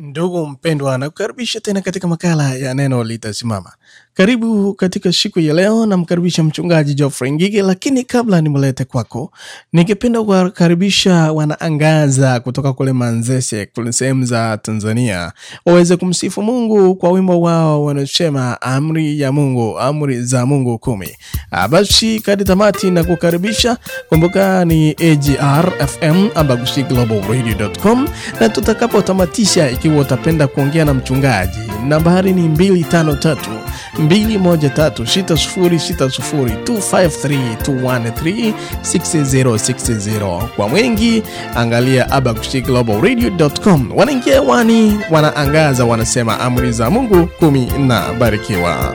Ndugu mpendwa, nakukaribisha tena katika makala ya neno litasimama. Karibu katika siku ya leo, namkaribisha mchungaji Geoffrey Ngige, lakini kabla nimlete kwako, ningependa kuwakaribisha wanaangaza kutoka kule Manzese, kule sehemu za Tanzania, waweze kumsifu Mungu kwa wimbo wao wanasema amri ya Mungu, amri za Mungu kumi. Ah, Basi kadi tamati na kukaribisha, kumbuka ni AGR FM Abagushi Global Radio.com, na tutakapotamatisha, ikiwa utapenda kuongea na mchungaji, nambari ni 253 213 6060 253 213 6060. Kwa wengi angalia Abagushi Global Radio.com. Wanaingia wani wanaangaza, wanasema amri za Mungu kumi na barikiwa.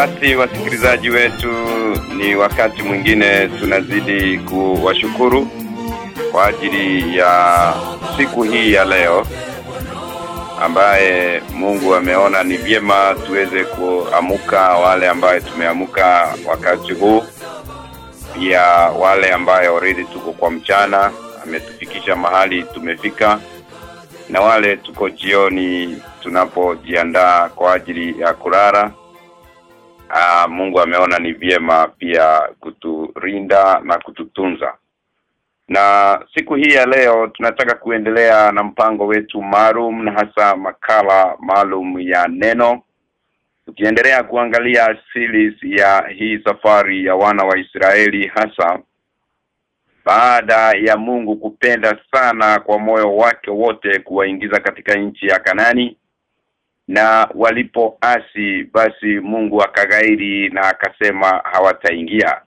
Basi wasikilizaji wetu, ni wakati mwingine tunazidi kuwashukuru kwa ajili ya siku hii ya leo ambaye Mungu ameona ni vyema tuweze kuamuka, wale ambaye tumeamuka wakati huu, pia wale ambaye already tuko kwa mchana, ametufikisha mahali tumefika, na wale tuko jioni tunapojiandaa kwa ajili ya kulala. Ah, Mungu ameona ni vyema pia kuturinda na kututunza. Na siku hii ya leo tunataka kuendelea na mpango wetu maalum na hasa makala maalum ya neno. Tukiendelea kuangalia series ya hii safari ya wana wa Israeli hasa baada ya Mungu kupenda sana kwa moyo wake wote kuwaingiza katika nchi ya Kanani na walipoasi basi Mungu akagairi na akasema hawataingia.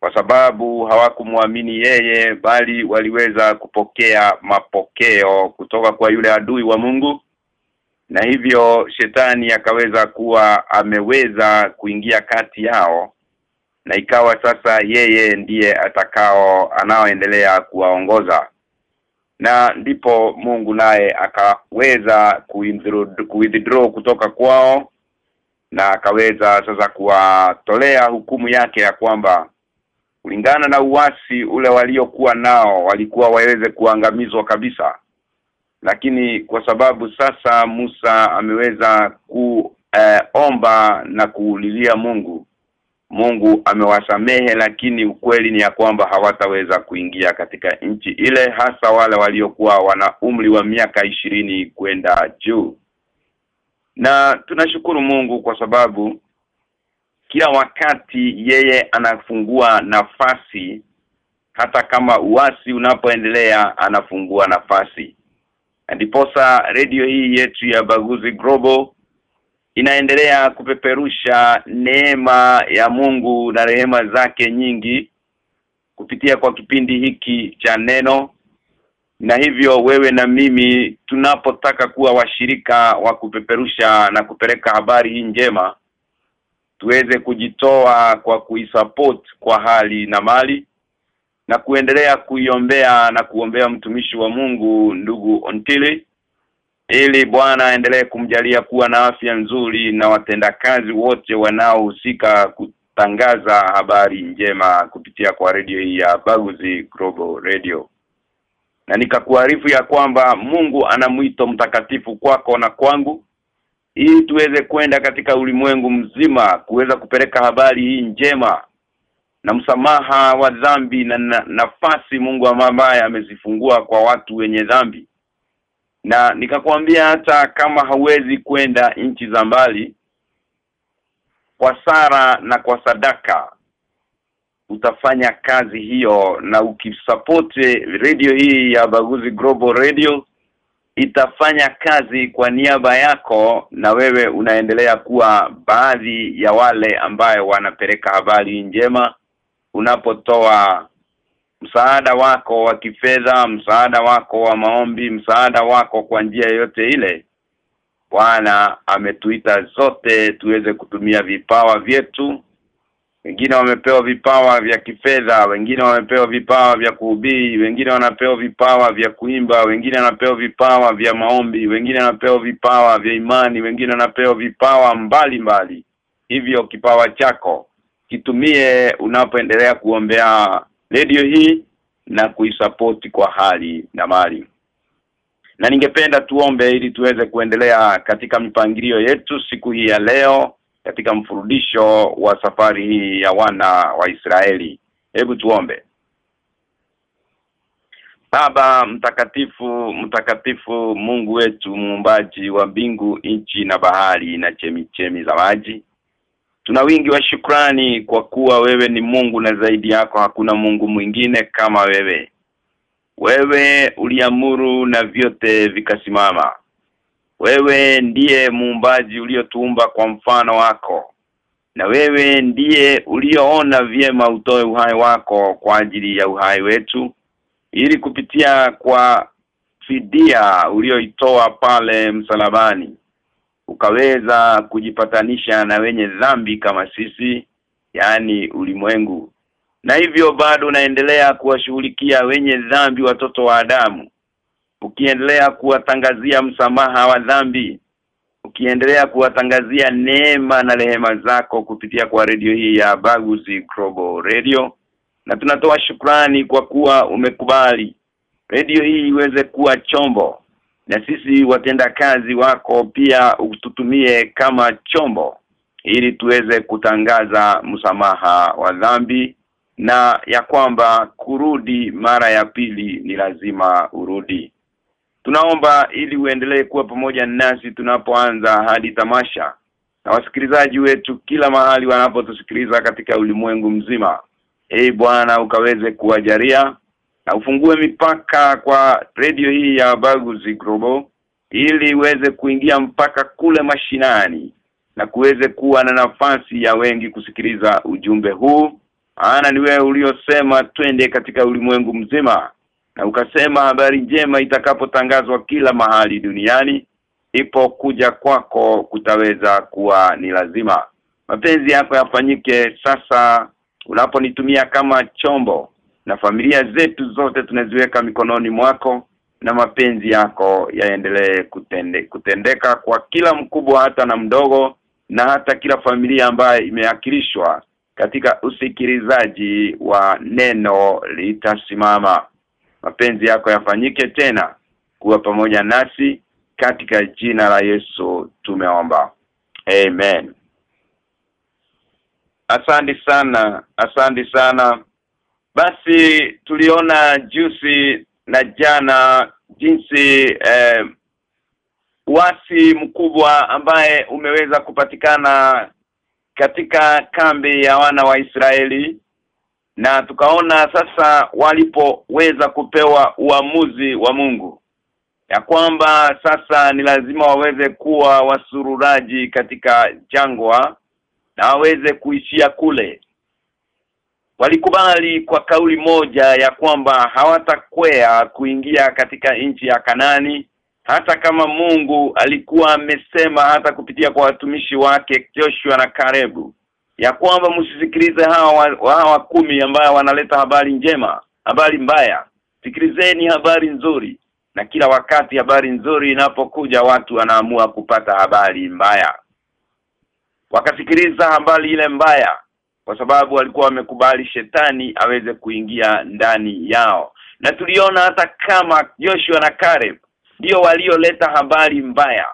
Kwa sababu hawakumwamini yeye bali waliweza kupokea mapokeo kutoka kwa yule adui wa Mungu. Na hivyo shetani akaweza kuwa ameweza kuingia kati yao. Na ikawa sasa yeye ndiye atakao anaoendelea kuwaongoza na ndipo Mungu naye akaweza kuwithdraw kutoka kwao na akaweza sasa kuwatolea hukumu yake ya kwamba kulingana na uasi ule waliokuwa nao walikuwa waweze kuangamizwa kabisa. Lakini kwa sababu sasa Musa ameweza kuomba eh, na kuulilia Mungu Mungu amewasamehe lakini ukweli ni ya kwamba hawataweza kuingia katika nchi ile hasa wale waliokuwa wana umri wa miaka ishirini kwenda juu. Na tunashukuru Mungu kwa sababu kila wakati yeye anafungua nafasi hata kama uasi unapoendelea anafungua nafasi. Na Ndiposa radio hii yetu ya Baguzi Global inaendelea kupeperusha neema ya Mungu na rehema zake nyingi kupitia kwa kipindi hiki cha neno. Na hivyo wewe na mimi tunapotaka kuwa washirika wa kupeperusha na kupeleka habari hii njema tuweze kujitoa kwa kuisupport kwa hali na mali na kuendelea kuiombea na kuombea mtumishi wa Mungu ndugu Ontili ili Bwana aendelee kumjalia kuwa na afya nzuri na watendakazi wote wanaohusika kutangaza habari njema kupitia kwa redio hii ya Baguzi Global Radio. Na nikakuarifu ya kwamba Mungu ana mwito mtakatifu kwako na kwangu ili tuweze kwenda katika ulimwengu mzima kuweza kupeleka habari hii njema na msamaha wa dhambi na, na nafasi Mungu ambaye amezifungua kwa watu wenye dhambi na nikakwambia hata kama hauwezi kwenda nchi za mbali kwa sara na kwa sadaka utafanya kazi hiyo na ukisapoti radio hii ya Baguzi Global Radio itafanya kazi kwa niaba yako na wewe unaendelea kuwa baadhi ya wale ambaye wanapeleka habari njema. Unapotoa msaada wako wa kifedha, msaada wako wa maombi, msaada wako kwa njia yote ile. Bwana ametuita zote tuweze kutumia vipawa vyetu. Wengine wamepewa vipawa vya kifedha, wengine wamepewa vipawa vya kuhubiri, wengine wanapewa vipawa vya kuimba, wengine wanapewa vipawa vya maombi, wengine wanapewa vipawa vya imani, wengine wanapewa vipawa mbalimbali mbali. Hivyo kipawa chako kitumie unapoendelea kuombea radio hii na kuisapoti kwa hali na mali. Na ningependa tuombe ili tuweze kuendelea katika mipangilio yetu siku hii ya leo katika mfurudisho wa safari hii ya wana wa Israeli. Hebu tuombe. Baba mtakatifu mtakatifu Mungu wetu muumbaji wa mbingu nchi na bahari na chemichemi za maji Tuna wingi wa shukrani kwa kuwa wewe ni Mungu na zaidi yako hakuna Mungu mwingine kama wewe. Wewe uliamuru na vyote vikasimama. Wewe ndiye muumbaji uliotuumba kwa mfano wako. Na wewe ndiye ulioona vyema utoe uhai wako kwa ajili ya uhai wetu ili kupitia kwa fidia ulioitoa pale msalabani ukaweza kujipatanisha na wenye dhambi kama sisi yani ulimwengu. Na hivyo bado unaendelea kuwashughulikia wenye dhambi watoto wa Adamu. Ukiendelea kuwatangazia msamaha wa dhambi. Ukiendelea kuwatangazia neema na rehema zako kupitia kwa redio hii ya Baguzi Global Radio. Na tunatoa shukrani kwa kuwa umekubali redio hii iweze kuwa chombo na sisi watendakazi wako pia ututumie kama chombo ili tuweze kutangaza msamaha wa dhambi na ya kwamba kurudi mara ya pili ni lazima urudi. Tunaomba ili uendelee kuwa pamoja nasi tunapoanza hadi tamasha. Na wasikilizaji wetu kila mahali wanapotusikiliza katika ulimwengu mzima Ee Bwana ukaweze kuwajalia na ufungue mipaka kwa redio hii ya Baguzi Global ili iweze kuingia mpaka kule mashinani na kuweze kuwa na nafasi ya wengi kusikiliza ujumbe huu. Maana ni wewe uliosema twende katika ulimwengu mzima na ukasema habari njema itakapotangazwa kila mahali duniani ipo kuja kwako kutaweza kuwa ni lazima. Mapenzi yako yafanyike sasa unaponitumia kama chombo na familia zetu zote tunaziweka mikononi mwako na mapenzi yako yaendelee kutende, kutendeka kwa kila mkubwa hata na mdogo na hata kila familia ambayo imeakilishwa katika usikilizaji wa neno litasimama. Mapenzi yako yafanyike tena kuwa pamoja nasi katika jina la Yesu tumeomba. Amen. Asante sana asante sana basi tuliona juzi na jana jinsi eh, wasi mkubwa ambaye umeweza kupatikana katika kambi ya wana wa Israeli. Na tukaona sasa walipoweza kupewa uamuzi wa Mungu. Ya kwamba sasa ni lazima waweze kuwa wasururaji katika jangwa na waweze kuishia kule walikubali kwa kauli moja ya kwamba hawatakwea kuingia katika nchi ya Kanani hata kama Mungu alikuwa amesema hata kupitia kwa watumishi wake Joshua na Karebu ya kwamba msisikilize hawa hawa kumi ambao wanaleta habari njema habari mbaya. Sikilizeni habari nzuri na kila wakati habari nzuri inapokuja watu wanaamua kupata habari mbaya. Wakasikiliza habari ile mbaya kwa sababu walikuwa wamekubali shetani aweze kuingia ndani yao. Na tuliona hata kama Joshua na Caleb ndio walioleta habari mbaya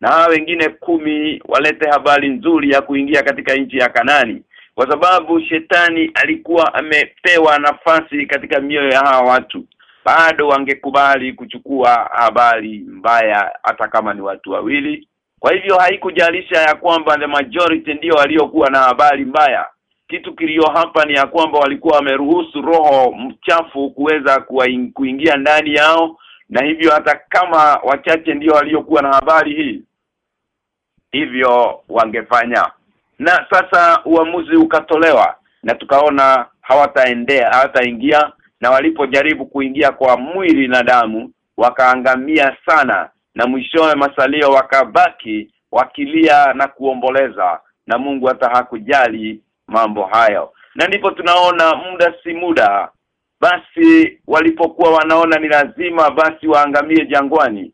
na hao wengine kumi walete habari nzuri ya kuingia katika nchi ya Kanani kwa sababu shetani alikuwa amepewa nafasi katika mioyo ya hawa watu. Bado wangekubali kuchukua habari mbaya hata kama ni watu wawili. Kwa hivyo haikujalisha ya kwamba the majority ndio waliokuwa na habari mbaya kitu kilio hapa ni ya kwamba walikuwa wameruhusu roho mchafu kuweza kuingia ndani yao na hivyo hata kama wachache ndio waliokuwa na habari hii hivyo wangefanya. Na sasa uamuzi ukatolewa na tukaona hawataendea hawataingia na walipojaribu kuingia kwa mwili na damu wakaangamia sana na mwishowe masalio wakabaki wakilia na kuomboleza na Mungu hata hakujali mambo hayo. Na ndipo tunaona muda si muda. Basi walipokuwa wanaona ni lazima basi waangamie jangwani.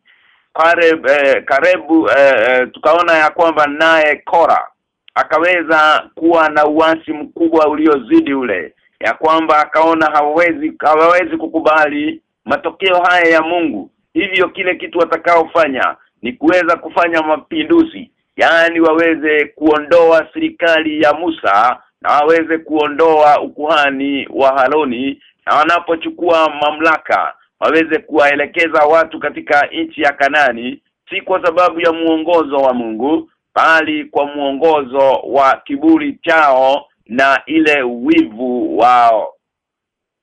Kareb, eh, Karebu eh, eh, tukaona ya kwamba naye Kora akaweza kuwa na uasi mkubwa uliozidi ule. Ya kwamba akaona hawezi hawawezi kukubali matokeo haya ya Mungu. Hivyo kile kitu watakaofanya ni kuweza kufanya mapinduzi yaani waweze kuondoa serikali ya Musa na waweze kuondoa ukuhani wa Haroni na wanapochukua mamlaka waweze kuwaelekeza watu katika nchi ya Kanani si kwa sababu ya muongozo wa Mungu bali kwa muongozo wa kiburi chao na ile wivu wao.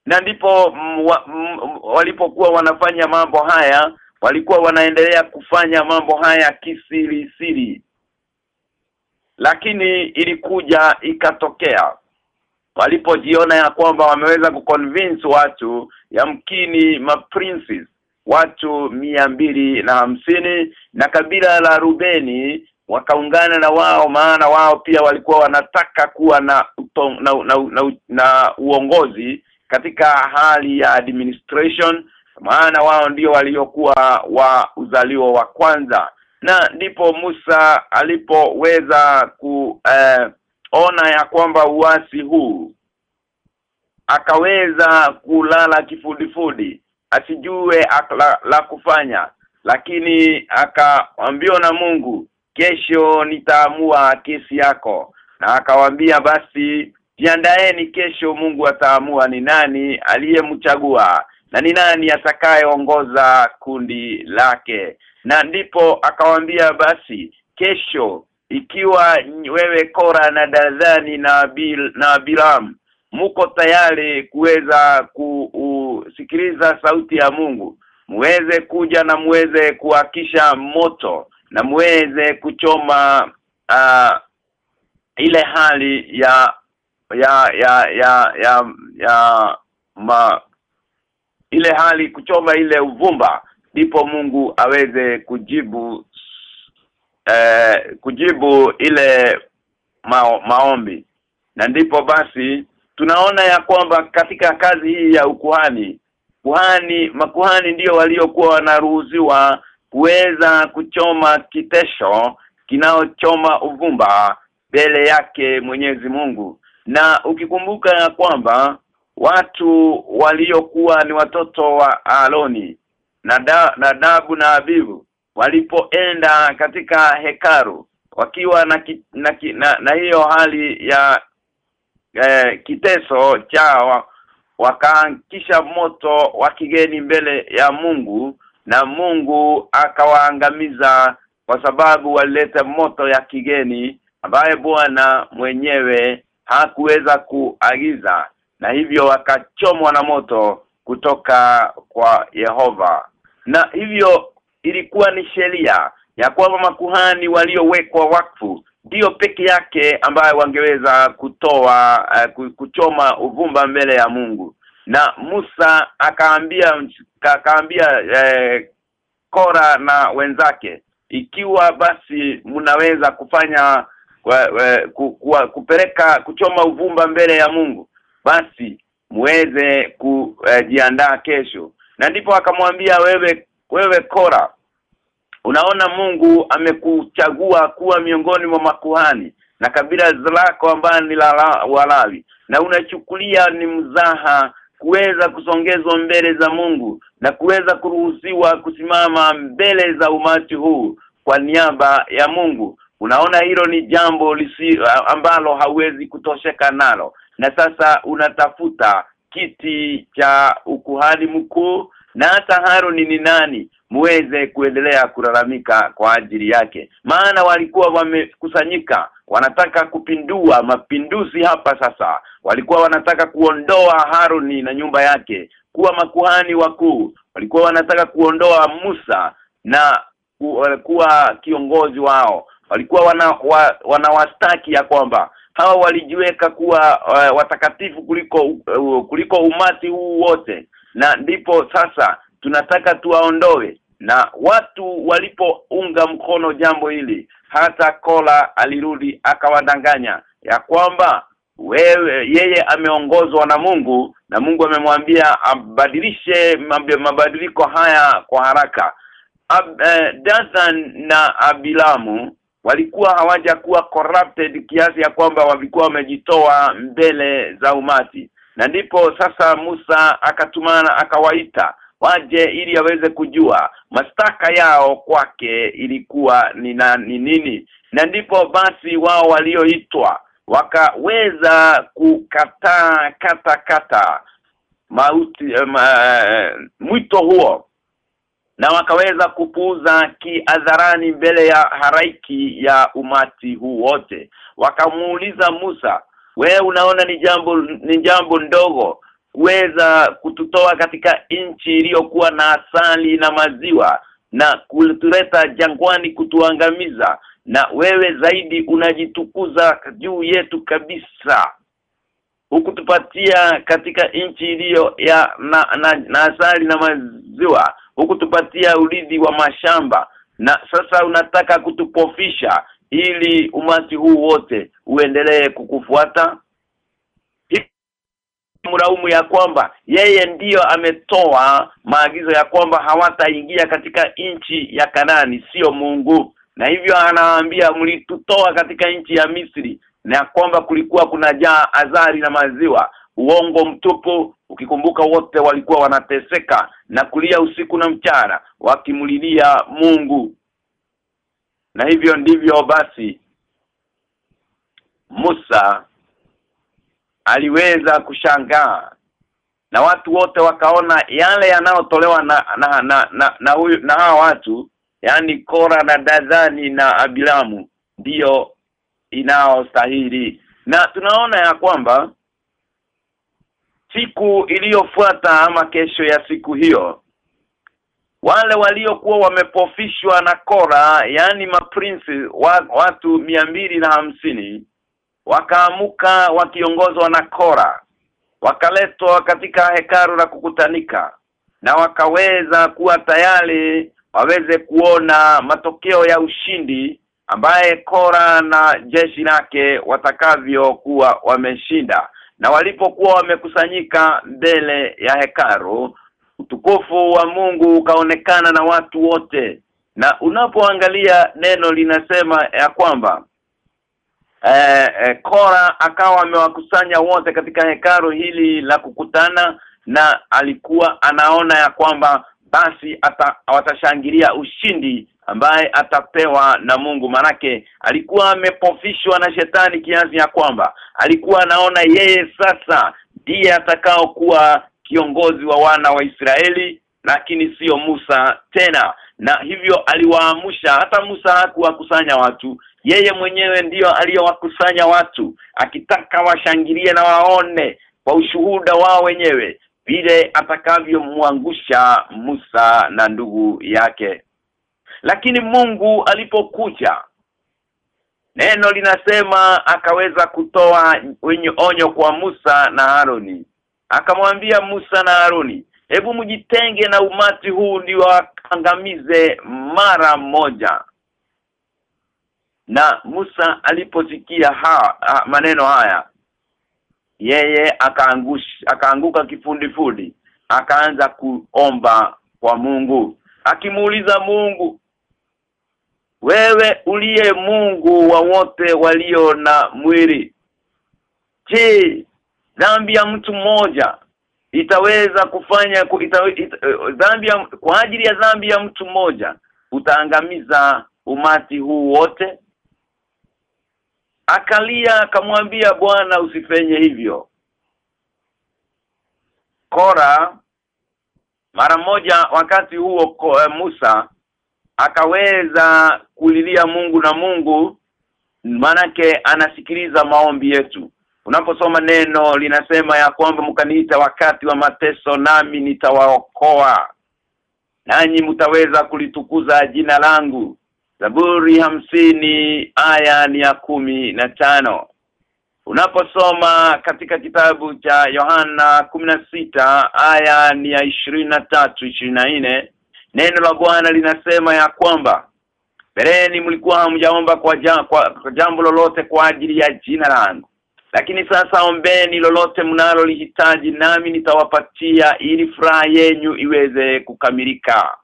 Na ndipo wa, walipokuwa wanafanya mambo haya walikuwa wanaendelea kufanya mambo haya kisiri siri lakini ilikuja ikatokea. Walipojiona ya kwamba wameweza kuconvince watu yamkini ma princes watu mia mbili na hamsini na kabila la Rubeni wakaungana na wao maana wao pia walikuwa wanataka kuwa na na, na, na, na, na uongozi katika hali ya administration maana wao ndio waliokuwa wa uzalio wa kwanza na ndipo Musa alipoweza kuona eh, ya kwamba uasi huu akaweza kulala kifudifudi asijue la, la kufanya. Lakini akaambiwa na Mungu kesho nitaamua kesi yako. Na akawambia basi jiandaeni kesho Mungu ataamua ni nani aliyemchagua na ni nani atakayeongoza kundi lake? Na ndipo akawambia basi kesho ikiwa wewe Kora na Dadhani na Bil, na Bilam muko tayari kuweza kusikiliza sauti ya Mungu muweze kuja na muweze kuhakisha moto na muweze kuchoma uh, ile hali ya ya ya ya ya, ya ma ile hali kuchoma ile uvumba ndipo Mungu aweze kujibu eh, kujibu ile mao, maombi. Na ndipo basi tunaona ya kwamba katika kazi hii ya ukuhani kuhani makuhani ndio waliokuwa wanaruhusiwa kuweza kuchoma kitesho kinaochoma uvumba mbele yake Mwenyezi Mungu. Na ukikumbuka ya kwamba watu waliokuwa ni watoto wa Aloni na Nadabu na Abihu walipoenda katika hekaru wakiwa na, ki, na, ki, na na hiyo hali ya eh, kiteso chao wakaangisha moto wa kigeni mbele ya Mungu na Mungu akawaangamiza kwa sababu walileta moto ya kigeni ambaye Bwana mwenyewe hakuweza kuagiza na hivyo wakachomwa na moto kutoka kwa Yehova. Na hivyo ilikuwa ni sheria ya kwamba makuhani waliowekwa wakfu ndio peke yake ambaye wangeweza kutoa uh, kuchoma uvumba mbele ya Mungu. Na Musa akaambia akaambia eh, Kora na wenzake ikiwa basi mnaweza kufanya kwa, ku, ku, kupeleka kuchoma uvumba mbele ya Mungu basi muweze kujiandaa eh, kesho. Na ndipo akamwambia wewe wewe Kora unaona Mungu amekuchagua kuwa miongoni mwa makuhani na kabila lako ambaye ni la Walawi na unachukulia ni mzaha kuweza kusongezwa mbele za Mungu na kuweza kuruhusiwa kusimama mbele za umati huu kwa niaba ya Mungu. Unaona hilo ni jambo lisi, ambalo hauwezi kutosheka nalo na sasa unatafuta kiti cha ukuhani mkuu na hata Haruni ni nani muweze kuendelea kulalamika kwa ajili yake. Maana walikuwa wamekusanyika wanataka kupindua mapinduzi hapa sasa. Walikuwa wanataka kuondoa Haruni na nyumba yake kuwa makuhani wakuu. Walikuwa wanataka kuondoa Musa na ku, kuwa kiongozi wao. Walikuwa wana, wa, wanawastaki ya kwamba hawa walijiweka kuwa uh, watakatifu kuliko uh, kuliko umati huu wote. Na ndipo sasa tunataka tuwaondoe. Na watu walipounga mkono jambo hili hata Kola alirudi akawadanganya ya kwamba wewe yeye ameongozwa na Mungu na Mungu amemwambia abadilishe mabadiliko haya kwa haraka. Ab, eh, Dathan na Abilamu walikuwa hawajakuwa corrupted kiasi ya kwamba walikuwa wamejitoa mbele za umati. Na ndipo sasa Musa akatumana akawaita waje ili aweze kujua mastaka yao kwake ilikuwa ni, ni nini. Na ndipo basi wao walioitwa wakaweza kukataa kata kata mauti ma, mwito huo na wakaweza kupuuza kiadharani mbele ya haraiki ya umati huu wote. Wakamuuliza Musa we unaona ni jambo ni jambo ndogo kuweza kututoa katika nchi iliyokuwa na asali na maziwa na kutuleta jangwani kutuangamiza na wewe zaidi unajitukuza juu yetu kabisa. Hukutupatia katika nchi iliyo ya na, na, na asali na maziwa hukutupatia uridhi wa mashamba. Na sasa unataka kutupofisha ili umati huu wote uendelee kukufuata? Mraumu ya kwamba yeye ndiyo ametoa maagizo ya kwamba hawataingia katika nchi ya Kanani sio Mungu. Na hivyo anawaambia mlitutoa katika nchi ya Misri na kwamba kulikuwa kuna jaa azari na maziwa. Uongo mtupu. Ukikumbuka wote walikuwa wanateseka na kulia usiku na mchana wakimlilia Mungu. Na hivyo ndivyo basi Musa aliweza kushangaa na watu wote wakaona yale yanayotolewa na na na na, na, huyu, na hawa watu yani Kora na Dadhani na Abilamu ndiyo inaostahili na tunaona ya kwamba siku iliyofuata ama kesho ya siku hiyo. Wale waliokuwa wamepofishwa na Kora yani maprince wa, watu mbili na hamsini wakaamuka wakiongozwa na Kora. Wakaletwa katika hekaru la kukutanika na wakaweza kuwa tayari waweze kuona matokeo ya ushindi ambaye Kora na jeshi lake watakavyokuwa wameshinda na walipokuwa wamekusanyika mbele ya hekaru utukufu wa Mungu ukaonekana na watu wote. Na unapoangalia neno linasema ya kwamba eh, eh, Kora akawa amewakusanya wote katika hekaru hili la kukutana na alikuwa anaona ya kwamba basi ata, watashangilia ushindi ambaye atapewa na Mungu. Manake alikuwa amepofishwa na shetani kiasi ya kwamba alikuwa anaona yeye sasa ndiye atakao kuwa kiongozi wa wana wa Israeli lakini sio Musa tena. Na hivyo aliwaamusha hata Musa hakuwakusanya watu. Yeye mwenyewe ndiyo aliyowakusanya watu akitaka washangilie na waone kwa ushuhuda wao wenyewe vile atakavyomwangusha Musa na ndugu yake lakini Mungu alipokuja neno linasema akaweza kutoa wenye onyo kwa Musa na Haroni akamwambia Musa na Haroni hebu mjitenge na umati huu ndio angamize mara moja. Na Musa aliposikia ha, ha, maneno haya yeye akaangush akaanguka kifundifudi akaanza kuomba kwa Mungu. Akimuuliza Mungu wewe uliye Mungu wa wote walio na mwili. Je dhambi ya mtu mmoja itaweza kufanya ita, ita, dhambi ya, kwa ajili ya dhambi ya mtu mmoja utaangamiza umati huu wote? Akalia akamwambia Bwana usifenye hivyo. Kora mara moja wakati huo eh, Musa akaweza kulilia Mungu na Mungu manake anasikiliza maombi yetu. Unaposoma neno linasema ya kwamba mkaniita wakati wa mateso nami nitawaokoa. Nanyi mtaweza kulitukuza jina langu. Zaburi hamsini aya ni ya kumi na tano. Unaposoma katika kitabu cha Yohana sita aya ni ya ishirini na tatu 23 neno la Bwana linasema ya kwamba Bereni mlikuwa hamjaomba kwa, kwa, kwa jambo lolote kwa ajili ya jina langu. Lakini sasa ombeni lolote mnalo lihitaji nami nitawapatia ili furaha yenu iweze kukamilika.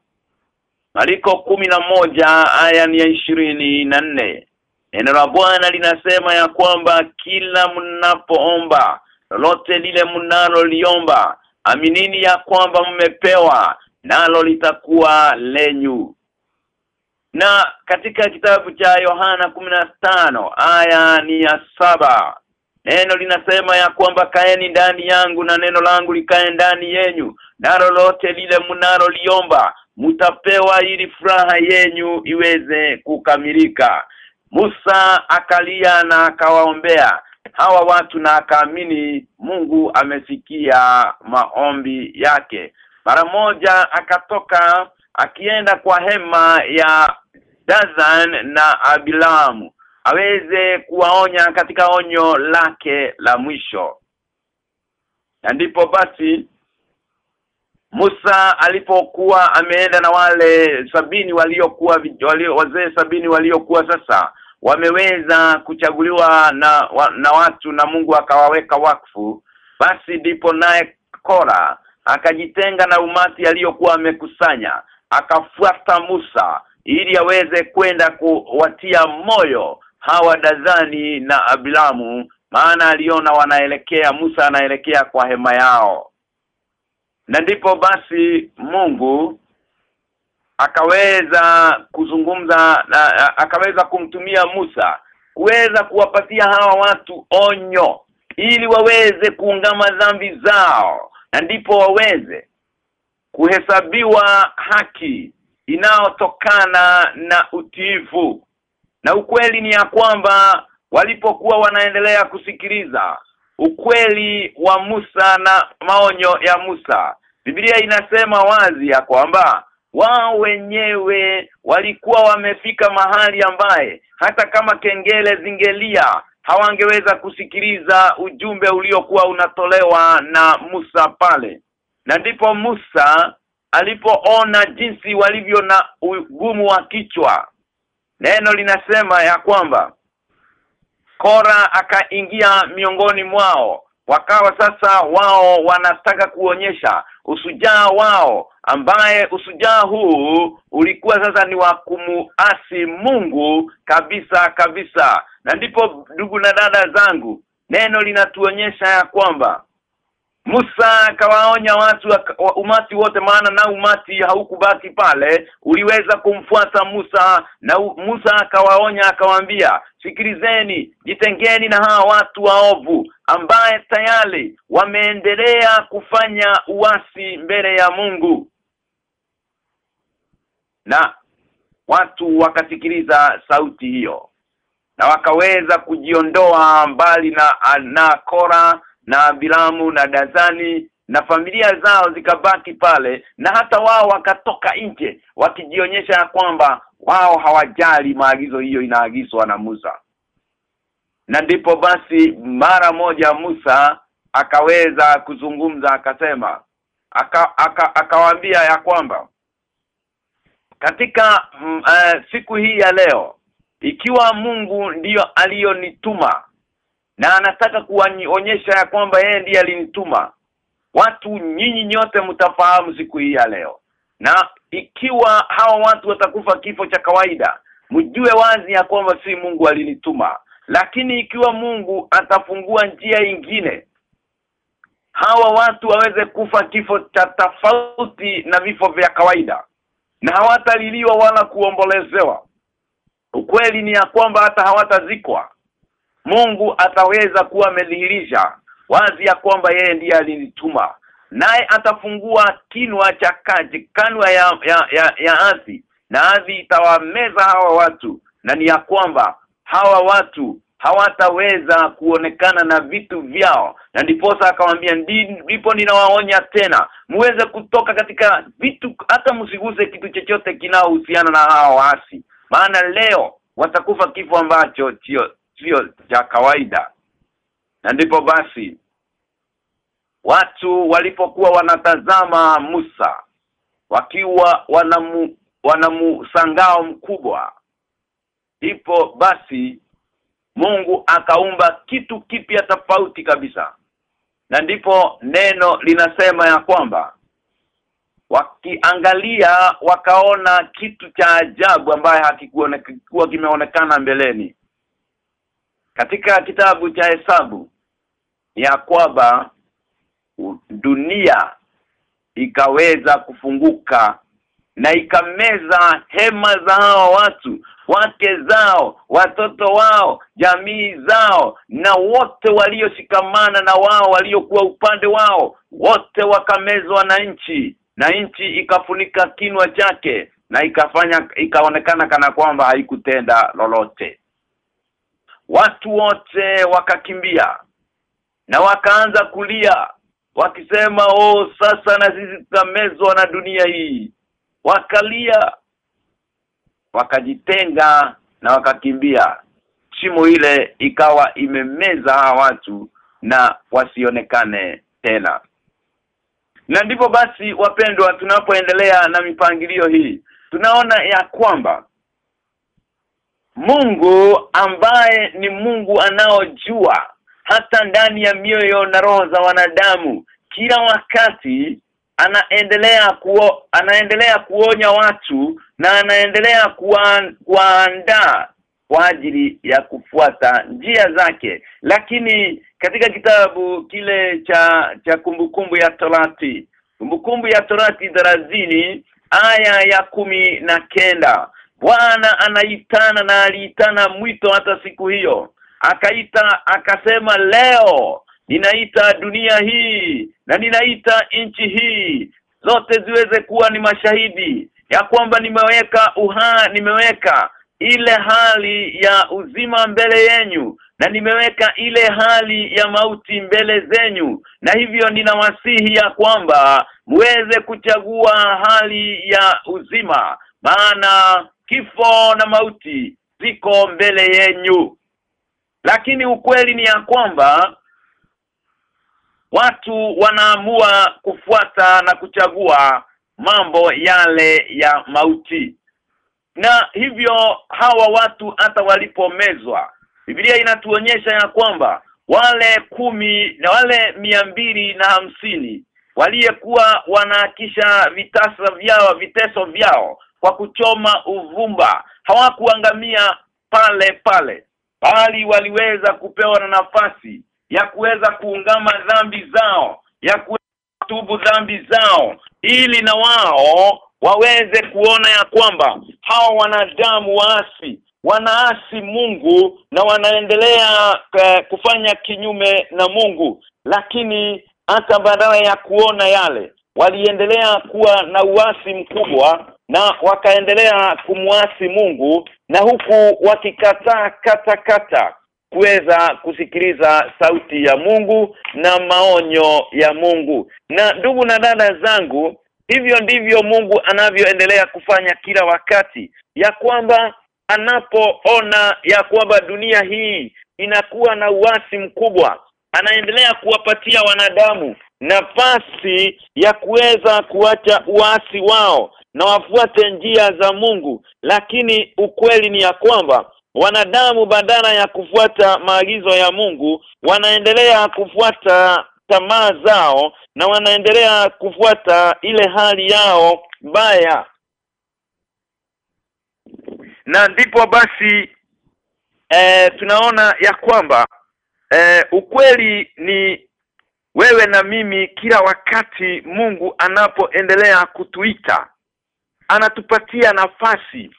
Maliko kumi na moja aya ni ya ishirini na nne. Neno la Bwana linasema ya kwamba kila mnapoomba lolote lile mnaloliomba aminini ya kwamba mmepewa nalo litakuwa lenyu. Na katika kitabu cha Yohana tano aya ni ya saba Neno linasema ya kwamba kaeni ndani yangu na neno langu likae ndani yenyu nalo lote lile mnaloliomba mtapewa ili furaha yenyu iweze kukamilika. Musa akalia na akawaombea hawa watu na akaamini Mungu amesikia maombi yake mara moja akatoka akienda kwa hema ya Dazan na Abilamu aweze kuwaonya katika onyo lake la mwisho. Na ndipo basi Musa alipokuwa ameenda na wale sabini waliokuwa walio, wazee sabini waliokuwa sasa wameweza kuchaguliwa na wa, na watu na Mungu akawaweka wakfu basi ndipo naye Kora akajitenga na umati aliyokuwa amekusanya akafuata Musa ili aweze kwenda kuwatia moyo hawa Dadhani na Abilamu maana aliona wanaelekea Musa anaelekea kwa hema yao. Na ndipo basi Mungu akaweza kuzungumza na akaweza kumtumia Musa kuweza kuwapatia hawa watu onyo ili waweze kuungama dhambi zao na ndipo waweze kuhesabiwa haki inayotokana na utiifu. Na ukweli ni ya kwamba walipokuwa wanaendelea kusikiliza ukweli wa Musa na maonyo ya Musa Biblia inasema wazi ya kwamba wao wenyewe walikuwa wamefika mahali ambaye hata kama kengele zingelia hawangeweza kusikiliza ujumbe uliokuwa unatolewa na Musa pale. Na ndipo Musa alipoona jinsi walivyo na ugumu wa kichwa. Neno linasema ya kwamba Kora akaingia miongoni mwao. Wakawa sasa wao wanataka kuonyesha usujaa wao ambaye usujaa huu ulikuwa sasa ni wa kumuasi Mungu kabisa kabisa na ndipo ndugu na dada zangu neno linatuonyesha ya kwamba Musa akawaonya watu wa umati wote maana na umati haukubaki pale uliweza kumfuata Musa na Musa akawaonya akawaambia sikilizeni jitengeni na hawa watu waovu ambaye tayari wameendelea kufanya uasi mbele ya Mungu. Na watu wakasikiliza sauti hiyo na wakaweza kujiondoa mbali na na Kora na Bilamu na Dazani na familia zao zikabaki pale na hata wao wakatoka nje wakijionyesha kwamba wao hawajali maagizo hiyo inaagizwa na Musa. Na ndipo basi mara moja Musa akaweza kuzungumza akasema akawaambia aka, aka, ya kwamba katika mm, uh, siku hii ya leo ikiwa Mungu ndiyo aliyonituma na anataka kuonyesha ya kwamba yeye ndiye alinituma watu nyinyi nyote mtafahamu siku hii ya leo. Na ikiwa hawa watu watakufa kifo cha kawaida mjue wazi ya kwamba si Mungu alinituma. Lakini ikiwa Mungu atafungua njia ingine hawa watu waweze kufa kifo cha tofauti na vifo vya kawaida na hawataliliwa wala kuombolezewa ukweli ni ya kwamba hata hawatazikwa. Mungu ataweza kuwa amedhihirisha wazi ya kwamba yeye ndiye alinituma. Naye atafungua kinwa cha kaji kanwa ya ya, ya, ya ardhi na ardhi itawameza hawa watu na ni ya kwamba hawa watu hawataweza kuonekana na vitu vyao. Na ndiposa akamwambia ndipo ninawaonya tena muweze kutoka katika vitu hata msiguse kitu chochote kinaohusiana na hawa waasi maana leo watakufa kifo ambacho sio sio cha kawaida. Na ndipo basi watu walipokuwa wanatazama Musa wakiwa wanamu wanamusangao mkubwa ndipo basi Mungu akaumba kitu kipya tofauti kabisa. Na ndipo neno linasema ya kwamba wakiangalia wakaona kitu cha ajabu ambaye hakikuwa kimeonekana mbeleni. Katika kitabu cha hesabu ya kwamba dunia ikaweza kufunguka na ikameza hema za hao watu wake zao watoto wao jamii zao na wote walioshikamana na wao waliokuwa upande wao wote wakamezwa na nchi na nchi ikafunika kinwa chake na ikafanya ikaonekana kana kwamba haikutenda lolote. Watu wote wakakimbia na wakaanza kulia wakisema oh sasa na sisi tutamezwa na dunia hii. Wakalia wakajitenga na wakakimbia. Shimo ile ikawa imemeza hawa watu na wasionekane tena na ndipo basi wapendwa tunapoendelea na mipangilio hii tunaona ya kwamba Mungu ambaye ni Mungu anaojua hata ndani ya mioyo na roho za wanadamu kila wakati anaendelea kuo, anaendelea kuonya watu na anaendelea kuandaa kwa ajili ya kufuata njia zake. Lakini katika kitabu kile cha cha kumbukumbu ya Torati kumbukumbu ya Torati darazini aya ya kumi na kenda Bwana anaitana na aliitana mwito hata siku hiyo. Akaita akasema leo ninaita dunia hii na ninaita nchi hii. Zote ziweze kuwa ni mashahidi ya kwamba nimeweka uha nimeweka ile hali ya uzima mbele yenyu na nimeweka ile hali ya mauti mbele zenyu. Na hivyo ninawasihi ya kwamba muweze kuchagua hali ya uzima maana kifo na mauti ziko mbele yenyu. Lakini ukweli ni ya kwamba watu wanaamua kufuata na kuchagua mambo yale ya mauti na hivyo hawa watu hata walipomezwa Biblia inatuonyesha ya kwamba wale kumi na wale mia mbili na hamsini waliyekuwa wanaakisha vitasa vyao viteso vyao kwa kuchoma uvumba hawakuangamia pale pale bali waliweza kupewa na nafasi ya kuweza kuungama dhambi zao ya kutubu dhambi zao ili na wao waweze kuona ya kwamba hawa wanadamu waasi wanaasi Mungu na wanaendelea uh, kufanya kinyume na Mungu. Lakini hata badala ya kuona yale waliendelea kuwa na uasi mkubwa na wakaendelea kumwasi Mungu na huku wakikataa kata kata kuweza kusikiliza sauti ya Mungu na maonyo ya Mungu. Na ndugu na dada zangu hivyo ndivyo Mungu anavyoendelea kufanya kila wakati ya kwamba anapoona ya kwamba dunia hii inakuwa na uasi mkubwa anaendelea kuwapatia wanadamu nafasi ya kuweza kuacha uasi wao na wafuate njia za Mungu. Lakini ukweli ni ya kwamba wanadamu badala ya kufuata maagizo ya Mungu wanaendelea kufuata tamaa zao na wanaendelea kufuata ile hali yao mbaya. Na ndipo basi e, tunaona ya kwamba e, ukweli ni wewe na mimi kila wakati Mungu anapoendelea kutuita. Anatupatia nafasi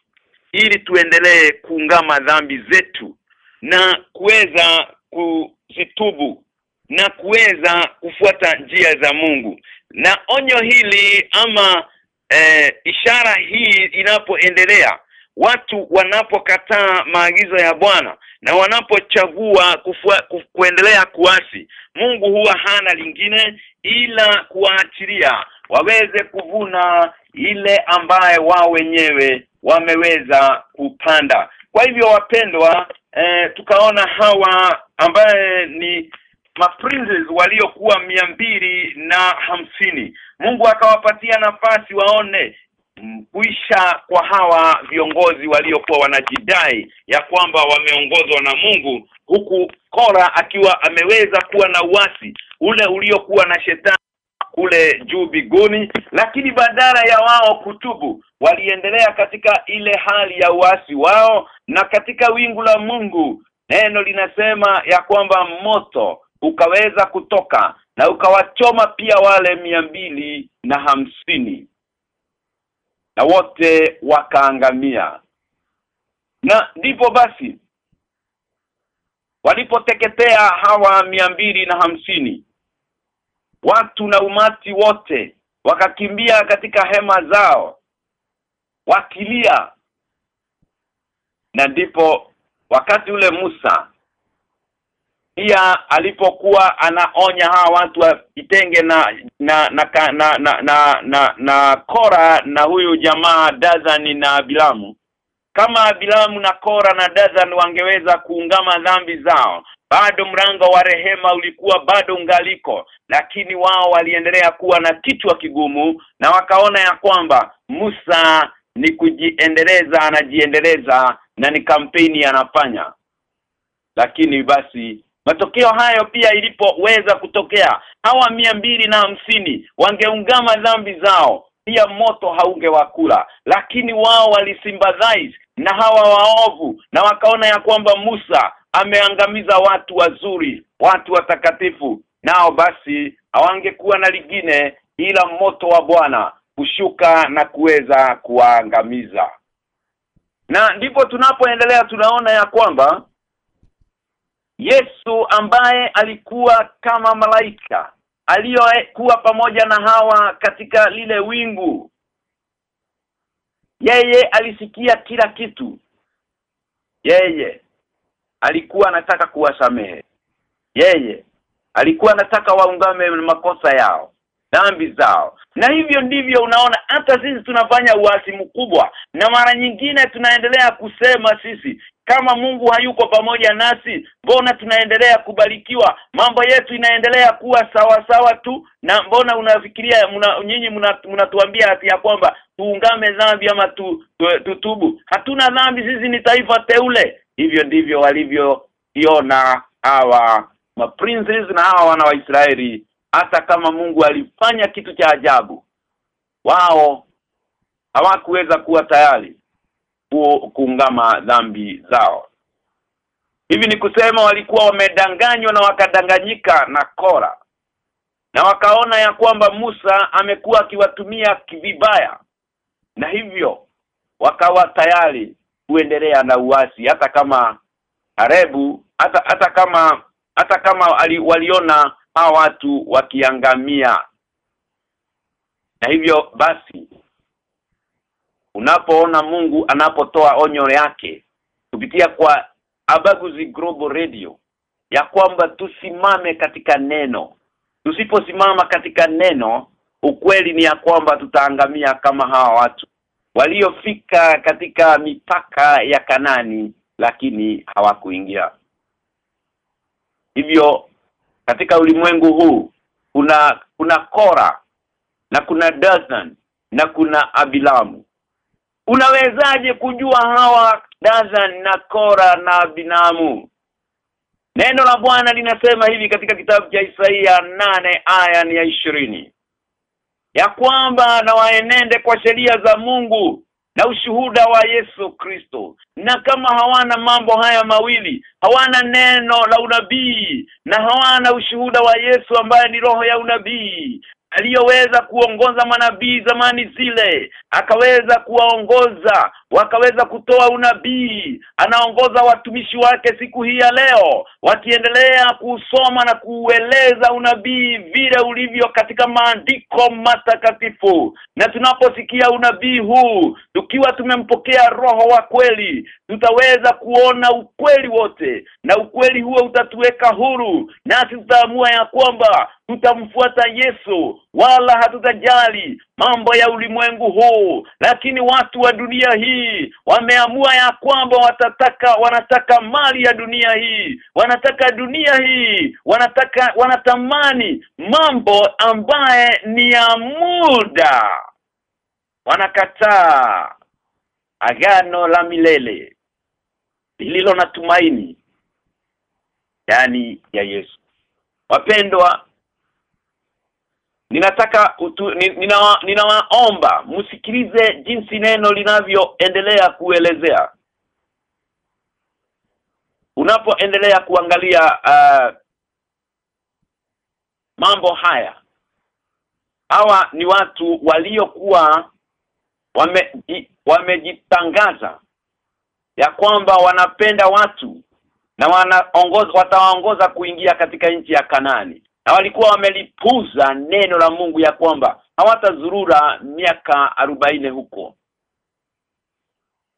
ili tuendelee kuungama dhambi zetu na kuweza kuzitubu na kuweza kufuata njia za Mungu. Na onyo hili ama e, ishara hii inapoendelea watu wanapokataa maagizo ya Bwana na wanapochagua ku, kuendelea kuasi Mungu huwa hana lingine ila kuwaachilia waweze kuvuna ile ambaye wao wenyewe wameweza kupanda. Kwa hivyo wapendwa eh, tukaona hawa ambaye ni maprinces waliokuwa mia mbili na hamsini. Mungu akawapatia nafasi waone kuisha kwa hawa viongozi waliokuwa wanajidai ya kwamba wameongozwa na Mungu huku Kora akiwa ameweza kuwa na uasi ule uliokuwa na shetani kule juu biguni lakini badala ya wao kutubu waliendelea katika ile hali ya uasi wao na katika wingu la Mungu neno linasema ya kwamba moto ukaweza kutoka na ukawachoma pia wale mia mbili na hamsini. Na wote wakaangamia. Na ndipo basi walipoteketea hawa mia mbili na hamsini watu na umati wote wakakimbia katika hema zao wakilia. Na ndipo wakati ule Musa pia alipokuwa anaonya hawa watu wajitenge na na na na na, na, na, na, na Kora na huyu jamaa Dazani na Bilamu. Kama Bilamu na Kora na Dazan wangeweza kuungama dhambi zao bado mrango wa rehema ulikuwa bado ungaliko lakini wao waliendelea kuwa na kichwa kigumu na wakaona ya kwamba Musa ni kujiendeleza anajiendeleza na ni kampeni anafanya. Lakini basi matokeo hayo pia ilipoweza kutokea. Hawa mia mbili na hamsini wangeungama dhambi zao. Pia moto haungewakula. Lakini wao walisympathize na hawa waovu na wakaona ya kwamba Musa ameangamiza watu wazuri watu watakatifu. Nao basi hawangekuwa na lingine ila moto wa Bwana kushuka na kuweza kuwaangamiza. Na ndipo tunapoendelea tunaona ya kwamba Yesu ambaye alikuwa kama malaika aliyokuwa pamoja na hawa katika lile wingu. Yeye alisikia kila kitu. Yeye alikuwa anataka kuwasamehe. Yeye alikuwa anataka waungame makosa yao dhambi zao. Na hivyo ndivyo unaona hata sisi tunafanya uasi mkubwa na mara nyingine tunaendelea kusema sisi kama Mungu hayuko pamoja nasi mbona tunaendelea kubarikiwa? Mambo yetu inaendelea kuwa sawa sawa tu na mbona unafikiria muna, nyinyi mnatuambia ya kwamba tuungame dhambi ama tu, tu, tutubu? Hatuna dhambi sisi ni taifa teule. Hivyo ndivyo walivyoiona hawa maprinces na hawa wana wa Israeli hata kama Mungu alifanya kitu cha ajabu. Wao hawakuweza kuwa tayari kuungama dhambi zao. Hivi ni kusema walikuwa wamedanganywa na wakadanganyika na Kora na wakaona ya kwamba Musa amekuwa akiwatumia vibaya na hivyo wakawa tayari kuendelea na uasi hata kama Arebu hata hata kama hata kama ali, waliona hawa watu wakiangamia. Na hivyo basi unapoona Mungu anapotoa onyo yake kupitia kwa Abaguzi Global Radio ya kwamba tusimame katika neno. Tusiposimama katika neno ukweli ni ya kwamba tutaangamia kama hawa watu waliofika katika mipaka ya Kanani lakini hawakuingia. Hivyo katika ulimwengu huu kuna kuna Kora na kuna Dathan na kuna Abilamu unawezaje kujua hawa Dazan na Kora na Binamu? Neno la Bwana linasema hivi katika kitabu cha Isaia nane aya ni ya ishirini. Ya kwamba na waenende kwa sheria za Mungu na ushuhuda wa Yesu Kristo. Na kama hawana mambo haya mawili hawana neno la unabii na hawana ushuhuda wa Yesu ambaye ni roho ya unabii aliyoweza kuongoza manabii zamani zile akaweza kuwaongoza wakaweza kutoa unabii anaongoza watumishi wake siku hii ya leo wakiendelea kusoma na kueleza unabii vile ulivyo katika maandiko matakatifu. Na tunaposikia unabii huu tukiwa tumempokea roho wa kweli tutaweza kuona ukweli wote na ukweli huo utatuweka huru nasi tutaamua ya kwamba tutamfuata Yesu wala hatutajali mambo ya ulimwengu huu. Lakini watu wa dunia hii wameamua ya kwamba watataka wanataka mali ya dunia hii wanataka dunia hii wanataka wanatamani mambo ambaye ni ya muda. Wanakataa agano la milele lililo na tumaini yani ya Yesu. Wapendwa ninataka utu, ninawa, ninawaomba msikilize jinsi neno linavyoendelea kuelezea. Unapoendelea kuangalia uh, mambo haya hawa ni watu waliokuwa wame wamejitangaza ya kwamba wanapenda watu na wanaongoza watawaongoza kuingia katika nchi ya Kanani na walikuwa wamelipuza neno la Mungu ya kwamba hawatazurura miaka arobaini huko.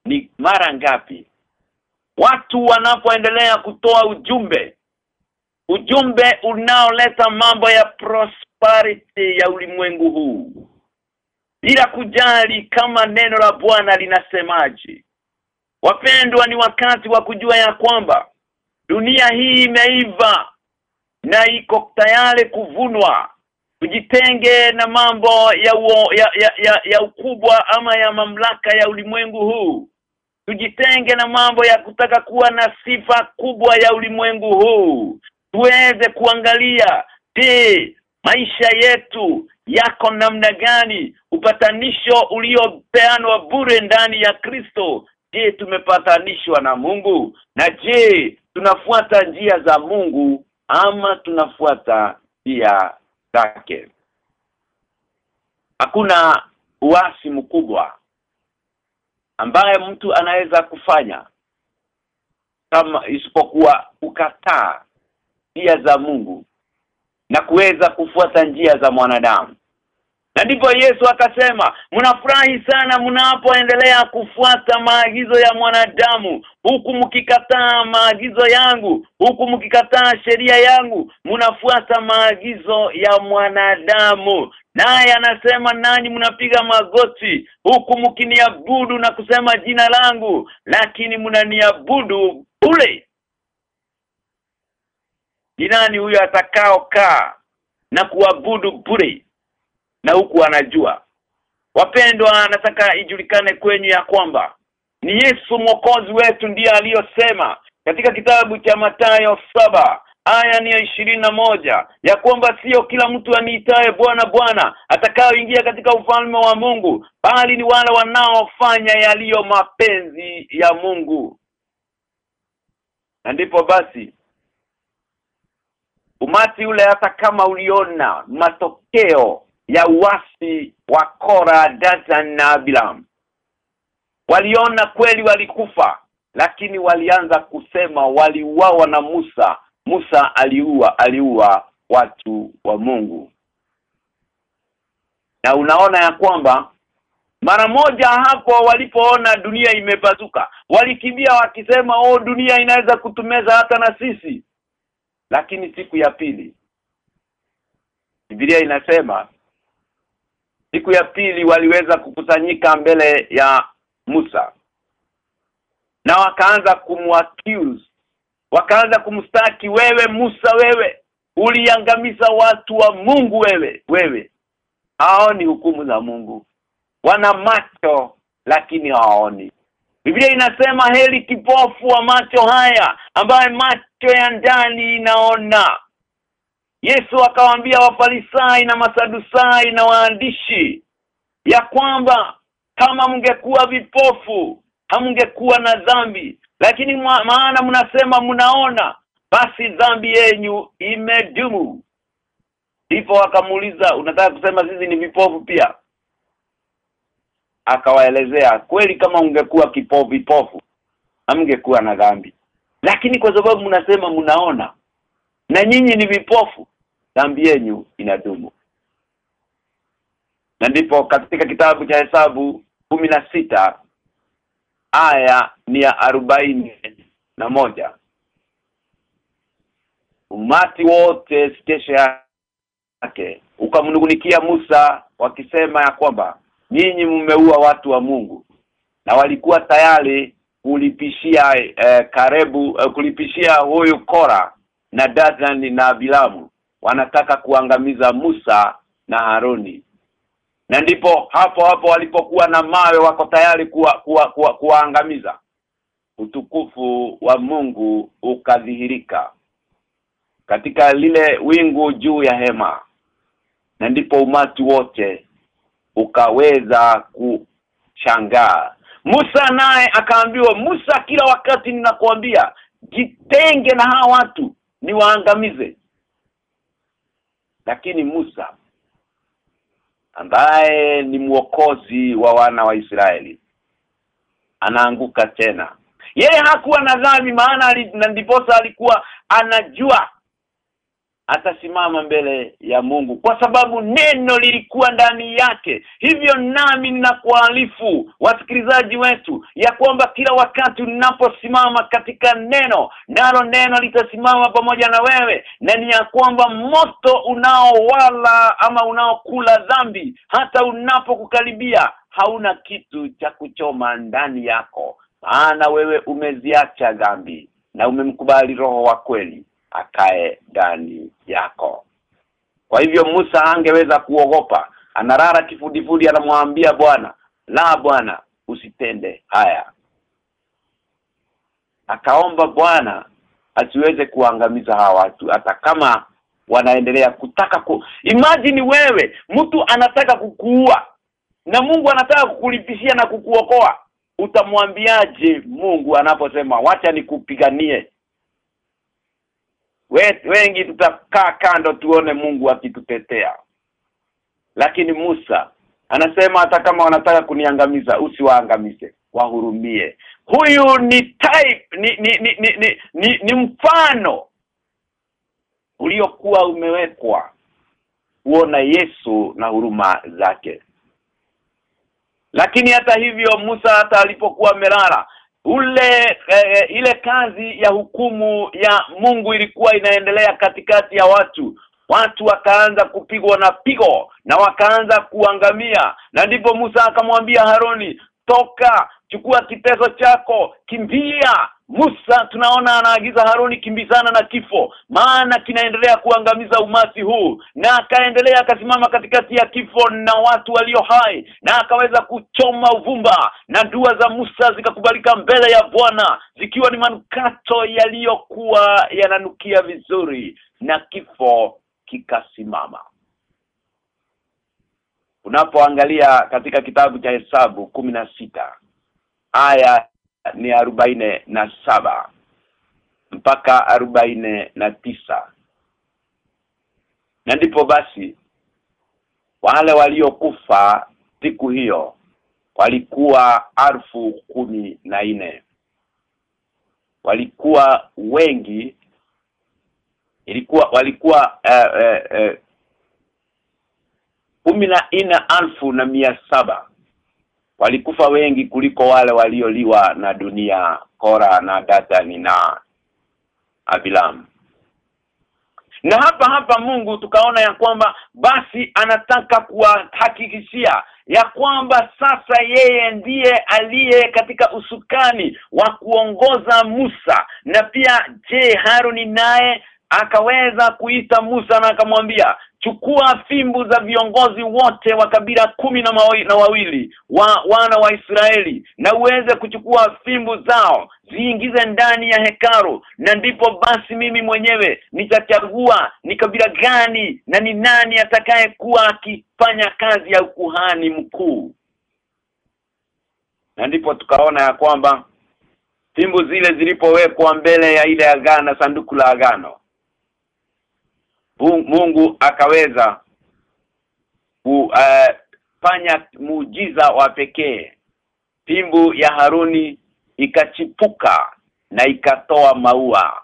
Ni mara ngapi? Watu wanapoendelea kutoa ujumbe ujumbe unaoleta mambo ya prosperity ya ulimwengu huu bila kujali kama neno la Bwana linasemaje. Wapendwa ni wakati wa kujua ya kwamba dunia hii imeiva na iko tayari kuvunwa. Tujitenge na mambo ya, uo, ya, ya, ya ya ukubwa ama ya mamlaka ya ulimwengu huu. Tujitenge na mambo ya kutaka kuwa na sifa kubwa ya ulimwengu huu. Tuweze kuangalia je maisha yetu yako namna gani? Upatanisho uliopeanwa bure ndani ya Kristo. Je tumepatanishwa na Mungu? Na je tunafuata njia za Mungu ama tunafuata pia zake. Hakuna uasi mkubwa ambaye mtu anaweza kufanya kama isipokuwa kukataa njia za Mungu na kuweza kufuata njia za mwanadamu na ndipo Yesu akasema mnafurahi sana mnapoendelea kufuata maagizo ya mwanadamu. Huku mkikataa maagizo yangu huku mkikataa sheria yangu mnafuata maagizo ya mwanadamu. Naye anasema nani mnapiga magoti huku mkiniabudu na kusema jina langu lakini mnaniabudu bure. Nani huyo atakao kaa na kuabudu bure na huku anajua. Wapendwa anataka ijulikane kwenyu ya kwamba ni Yesu mwokozi wetu ndiye aliyosema katika kitabu cha Mathayo saba aya ni ya ishirini na moja ya kwamba sio kila mtu aniitaye bwana bwana atakayoingia katika ufalme wa Mungu bali ni wale wanaofanya yaliyo mapenzi ya Mungu. Na ndipo basi umati ule hata kama uliona matokeo ya uasi wa Kora, Datan na Abiram. Waliona kweli walikufa lakini walianza kusema waliuawa na Musa. Musa aliua aliua watu wa Mungu. Na unaona ya kwamba mara moja hapo walipoona dunia imepazuka walikimbia wakisema oh dunia inaweza kutumeza hata na sisi. Lakini siku ya pili Biblia inasema siku ya pili waliweza kukusanyika mbele ya Musa. Na wakaanza kumwaccuse wakaanza kumstaki wewe Musa wewe uliangamiza watu wa Mungu wewe wewe. Hao ni hukumu za Mungu. Wana macho lakini hawaoni. Biblia inasema heli kipofu wa macho haya ambaye macho ya ndani inaona Yesu akawaambia wafarisai na masadusai na waandishi ya kwamba kama mngekuwa vipofu hamngekuwa na dhambi. Lakini ma maana mnasema mnaona basi dhambi yenyu imedumu. Ndipo akamuuliza unataka kusema sisi ni vipofu pia? Akawaelezea kweli kama ungekuwa kipofu vipofu hamngekuwa na dhambi. Lakini kwa sababu mnasema mnaona na nyinyi ni vipofu. Dhambi yenu inadumu. Na ndipo katika kitabu cha hesabu sita aya ni ya arobaini na moja. Umati wote sikesha yake ukamnungunikia Musa wakisema ya kwamba nyinyi mmeua watu wa Mungu na walikuwa tayari kulipishia eh, Karebu eh, kulipishia huyu Kora na Dathan na Abilamu wanataka kuangamiza Musa na Haroni. Na ndipo hapo hapo walipokuwa na mawe wako tayari kuwa, kuwa, kuwa, kuwaangamiza. Utukufu wa Mungu ukadhihirika katika lile wingu juu ya hema. Na ndipo umati wote ukaweza kushangaa. Musa naye akaambiwa Musa kila wakati ninakuambia jitenge na hawa watu niwaangamize. Lakini Musa ambaye ni mwokozi wa wana wa Israeli anaanguka tena. Yeye hakuwa na dhambi maana na ndiposa alikuwa anajua atasimama mbele ya Mungu. Kwa sababu neno lilikuwa ndani yake. Hivyo nami ninakualifu wasikilizaji wetu ya kwamba kila wakati unaposimama katika neno nalo neno litasimama pamoja na wewe na ni ya kwamba moto unaowala ama unaokula dhambi hata unapokukaribia hauna kitu cha kuchoma ndani yako. Maana wewe umeziacha dhambi na umemkubali roho wa kweli akae ndani yako. Kwa hivyo Musa angeweza kuogopa. Anarara kifudifudi anamwambia Bwana la Bwana usitende haya. Akaomba Bwana asiweze kuangamiza hawa watu hata kama wanaendelea kutaka ku imagine wewe mtu anataka kukuua na Mungu anataka kukulipishia na kukuokoa. Utamwambiaje Mungu anaposema wacha nikupiganie wengi tutakaa kando tuone Mungu akitutetea. Lakini Musa anasema hata kama wanataka kuniangamiza usiwaangamize wahurumie. Huyu ni type ni ni ni ni, ni, ni, ni mfano uliokuwa umewekwa kuona Yesu na huruma zake. Lakini hata hivyo Musa hata alipokuwa melala ule e, ile kazi ya hukumu ya Mungu ilikuwa inaendelea katikati ya watu. Watu wakaanza kupigwa na pigo na wakaanza kuangamia. Na ndipo Musa akamwambia Haroni toka chukua kitezo chako kimbia. Musa tunaona anaagiza Haruni kimbizana na kifo maana kinaendelea kuangamiza umati huu. Na akaendelea akasimama katikati ya kifo na watu walio hai na akaweza kuchoma uvumba na dua za Musa zikakubalika mbele ya Bwana zikiwa ni manukato yaliyokuwa yananukia vizuri na kifo kikasimama. Unapoangalia katika kitabu cha Hesabu sita aya ni arobaini na saba mpaka arobaini na tisa. Na ndipo basi wale waliokufa siku hiyo walikuwa alfu kumi na nne. Walikuwa wengi ilikuwa walikuwa uh, uh, uh, kumi na nne alfu na mia saba walikufa wengi kuliko wale walioliwa na dunia Kora na Datani na Abilam. Na hapa hapa Mungu tukaona ya kwamba basi anataka kuwahakikishia ya kwamba sasa yeye ndiye aliye katika usukani wa kuongoza Musa. Na pia je Haruni naye akaweza kuita Musa na akamwambia chukua fimbu za viongozi wote wa kabila kumi na, na wawili wa wana wa Israeli na uweze kuchukua fimbu zao ziingize ndani ya hekaru na ndipo basi mimi mwenyewe nitachagua ni kabila gani na ni nani atakaye kuwa akifanya kazi ya ukuhani mkuu. Na ndipo tukaona ya kwamba fimbu zile zilipowekwa mbele ya ile agano sanduku la agano Mungu akaweza kufanya uh, akafanya muujiza wa pekee. Timbu ya Haruni ikachipuka na ikatoa maua.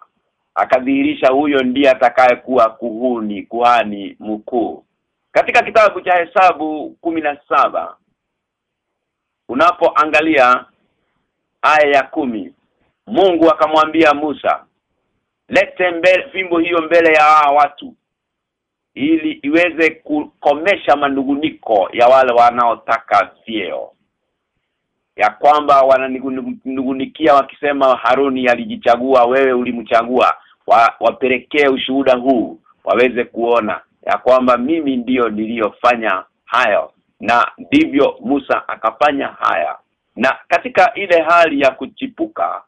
Akadhihirisha huyo ndiye atakayekuwa kuhuni kuhani mkuu. Katika kitabu cha hesabu saba unapoangalia aya ya kumi Mungu akamwambia Musa lete mbele fimbo hiyo mbele ya watu ili iweze kukomesha manduguniko ya wale wanaotaka vyeo. Ya kwamba wananigunikia wakisema Haruni alijichagua wewe ulimchagua. Wa, wapelekee ushuhuda huu waweze kuona ya kwamba mimi ndiyo niliyofanya hayo na ndivyo Musa akafanya haya. Na katika ile hali ya kuchipuka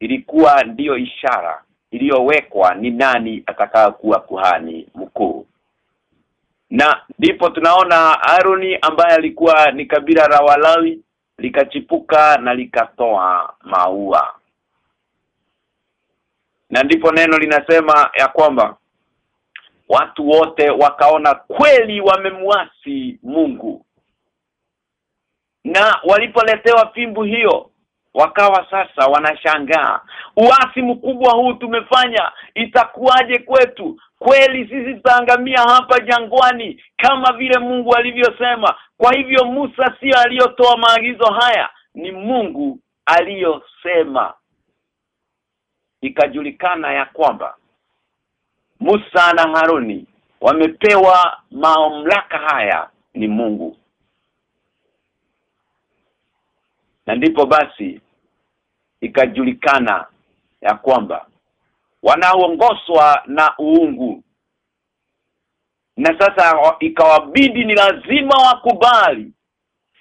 ilikuwa ndiyo ishara iliyowekwa ni nani atakayokuwa kuhani mkuu. Na ndipo tunaona Aroni ambaye alikuwa ni kabila la Walawi likachipuka na likatoa maua. Na ndipo neno linasema ya kwamba watu wote wakaona kweli wamemwasi Mungu. Na walipoletewa fimbu hiyo wakawa sasa wanashangaa uasi mkubwa huu tumefanya itakuwaje kwetu? Kweli sisi tutaangamia hapa jangwani kama vile Mungu alivyosema. Kwa hivyo Musa sio aliyotoa maagizo haya ni Mungu aliyosema. Ikajulikana ya kwamba Musa na Haruni wamepewa mamlaka haya ni Mungu na ndipo basi ikajulikana ya kwamba wanaongozwa na uungu. Na sasa ikawabidi ni lazima wakubali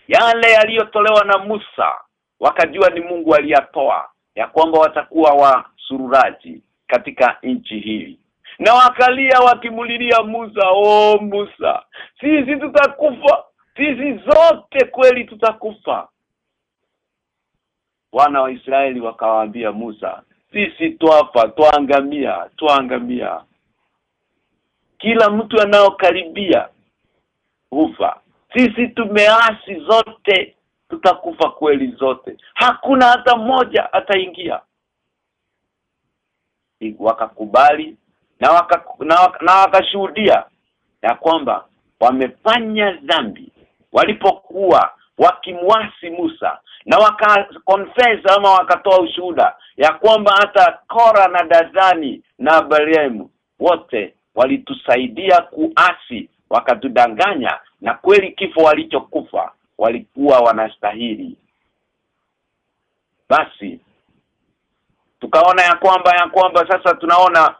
yale yaliyotolewa na Musa wakajua ni Mungu aliyatoa ya kwamba watakuwa wasururaji katika nchi hii. Na wakalia wakimulilia Musa oh Musa sisi tutakufa sisi zote kweli tutakufa wana wa Israeli wakawaambia Musa sisi twafa twaangamia twaangamia. Kila mtu anaokaribia hufa. Sisi tumeasi zote tutakufa kweli zote. Hakuna hata mmoja ataingia. Wakakubali na waka, na, waka, na wakashuhudia ya kwamba wamefanya dhambi walipokuwa wakimwasi Musa na waka confess ama wakatoa ushuhuda ya kwamba hata Kora na Dazani na baremu wote walitusaidia kuasi wakatudanganya na kweli kifo walichokufa walikuwa wanastahili. Basi tukaona ya kwamba ya kwamba sasa tunaona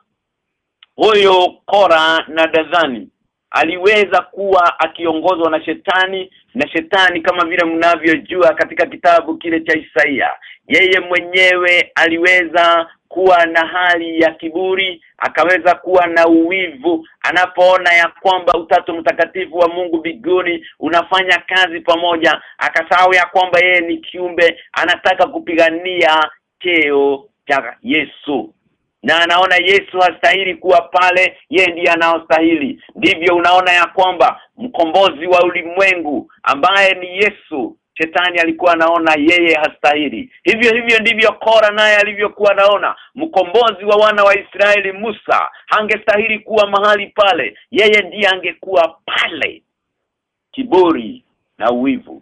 huyo Kora na Dazani aliweza kuwa akiongozwa na shetani na shetani kama vile mnavyojua katika kitabu kile cha Isaia. Yeye mwenyewe aliweza kuwa na hali ya kiburi akaweza kuwa na uwivu anapoona ya kwamba utatu mtakatifu wa Mungu biguni unafanya kazi pamoja akasahau ya kwamba yeye ni kiumbe anataka kupigania cheo cha Yesu na anaona Yesu hastahili kuwa pale yeye ndiye anaostahili ndivyo unaona ya kwamba mkombozi wa ulimwengu ambaye ni Yesu Shetani alikuwa anaona yeye hastahili. Hivyo hivyo ndivyo Kora naye alivyokuwa anaona mkombozi wa wana wa Israeli Musa hangestahili kuwa mahali pale. Yeye ndiye angekuwa pale. Kiburi na uwivu.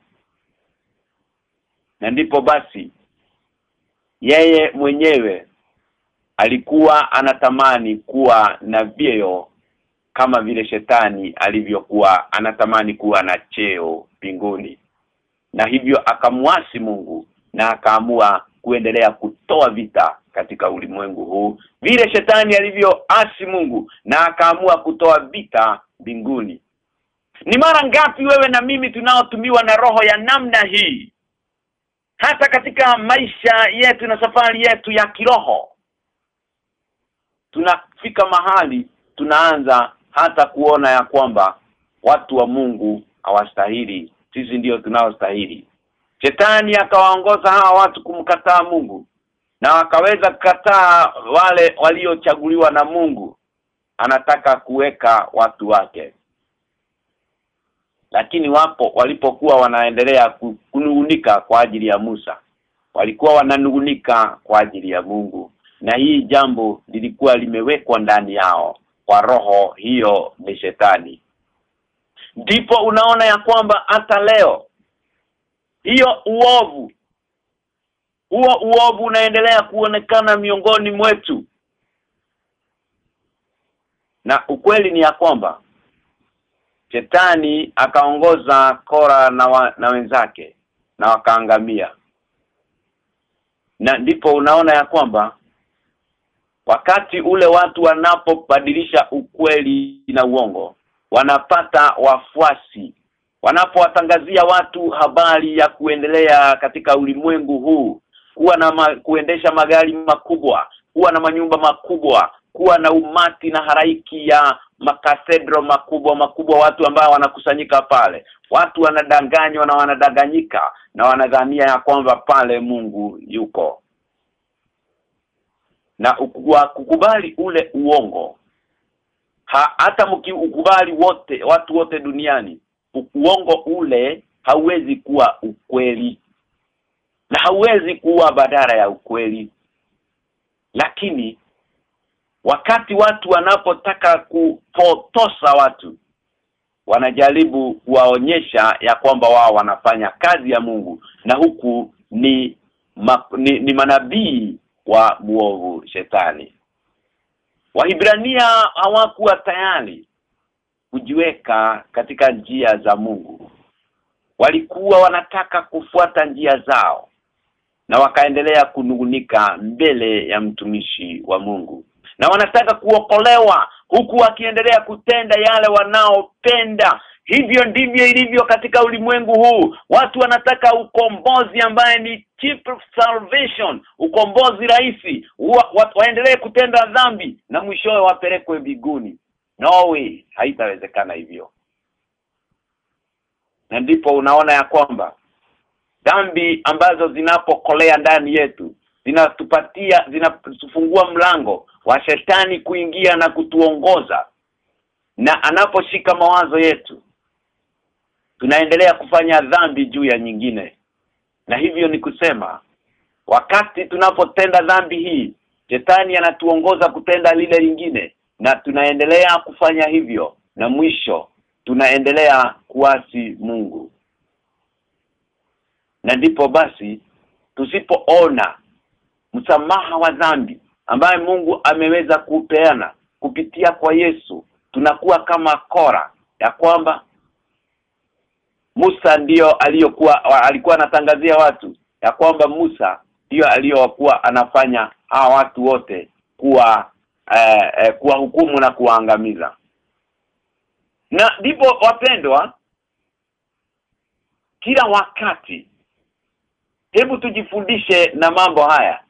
Na ndipo basi yeye mwenyewe alikuwa anatamani kuwa na vyeo kama vile shetani alivyokuwa anatamani kuwa na cheo mbinguni. Na hivyo akamwasi Mungu na akaamua kuendelea kutoa vita katika ulimwengu huu vile shetani alivyoasi Mungu na akaamua kutoa vita mbinguni. Ni mara ngapi wewe na mimi tunaotumiwa na roho ya namna hii? Hata katika maisha yetu na safari yetu ya kiroho tunafika mahali tunaanza hata kuona ya kwamba watu wa Mungu hawastahili. Sisi ndiyo tunaostahili. Shetani akawaongoza hawa watu kumkataa Mungu na akaweza kukataa wale waliochaguliwa na Mungu. Anataka kuweka watu wake. Lakini wapo walipokuwa wanaendelea ku- kunungunika kwa ajili ya Musa. Walikuwa wananungunika kwa ajili ya Mungu na hii jambo lilikuwa limewekwa ndani yao. Kwa roho hiyo ni shetani. Ndipo unaona ya kwamba hata leo hiyo uovu huo uovu unaendelea kuonekana miongoni mwetu. Na ukweli ni ya kwamba Shetani akaongoza Kora na, wa, na wenzake na wakaangamia. Na ndipo unaona ya kwamba wakati ule watu wanapobadilisha ukweli na uongo wanapata wafuasi. Wanapowatangazia watu habari ya kuendelea katika ulimwengu huu kuwa na ma, kuendesha magari makubwa kuwa na manyumba makubwa kuwa na umati na haraiki ya makathedro makubwa makubwa watu ambao wanakusanyika pale. Watu wanadanganywa na wanadanganyika na wanadhania ya kwamba pale Mungu yuko na kukubali ule uongo. Ha, hata mkiukubali wote watu wote duniani uongo ule hauwezi kuwa ukweli. Na hauwezi kuwa badala ya ukweli. Lakini wakati watu wanapotaka kupotosa watu wanajaribu kuwaonyesha ya kwamba wao wanafanya kazi ya Mungu. Na huku ni ma, ni, ni manabii wa muovu shetani. Wahibrania hawakuwa tayari kujiweka katika njia za Mungu. Walikuwa wanataka kufuata njia zao na wakaendelea kunungunika mbele ya mtumishi wa Mungu. Na wanataka kuokolewa huku wakiendelea kutenda yale wanaopenda hivyo ndivyo ilivyo katika ulimwengu huu. Watu wanataka ukombozi ambaye ni cheap salvation. Ukombozi rahisi. Wa, wa, waendelee kutenda dhambi na mwishowe wapelekwe biguni. no way. Haitawezekana hivyo. Na ndipo unaona ya kwamba dhambi ambazo zinapokolea ndani yetu zinatupatia zinatufungua mlango wa shetani kuingia na kutuongoza. Na anaposhika mawazo yetu tunaendelea kufanya dhambi juu ya nyingine. Na hivyo ni kusema wakati tunapotenda dhambi hii shetani anatuongoza kutenda lile lingine na tunaendelea kufanya hivyo na mwisho tunaendelea kuasi Mungu. Na ndipo basi tusipoona msamaha wa dhambi ambaye Mungu ameweza kupeana kupitia kwa Yesu tunakuwa kama Kora ya kwamba Musa ndiyo aliyokuwa alikuwa anatangazia watu ya kwamba Musa ndiyo aliyokuwa anafanya hawa watu wote kuwa eh, eh, kuwa hukumu na kuwaangamiza. Na ndipo wapendwa kila wakati hebu tujifundishe na mambo haya.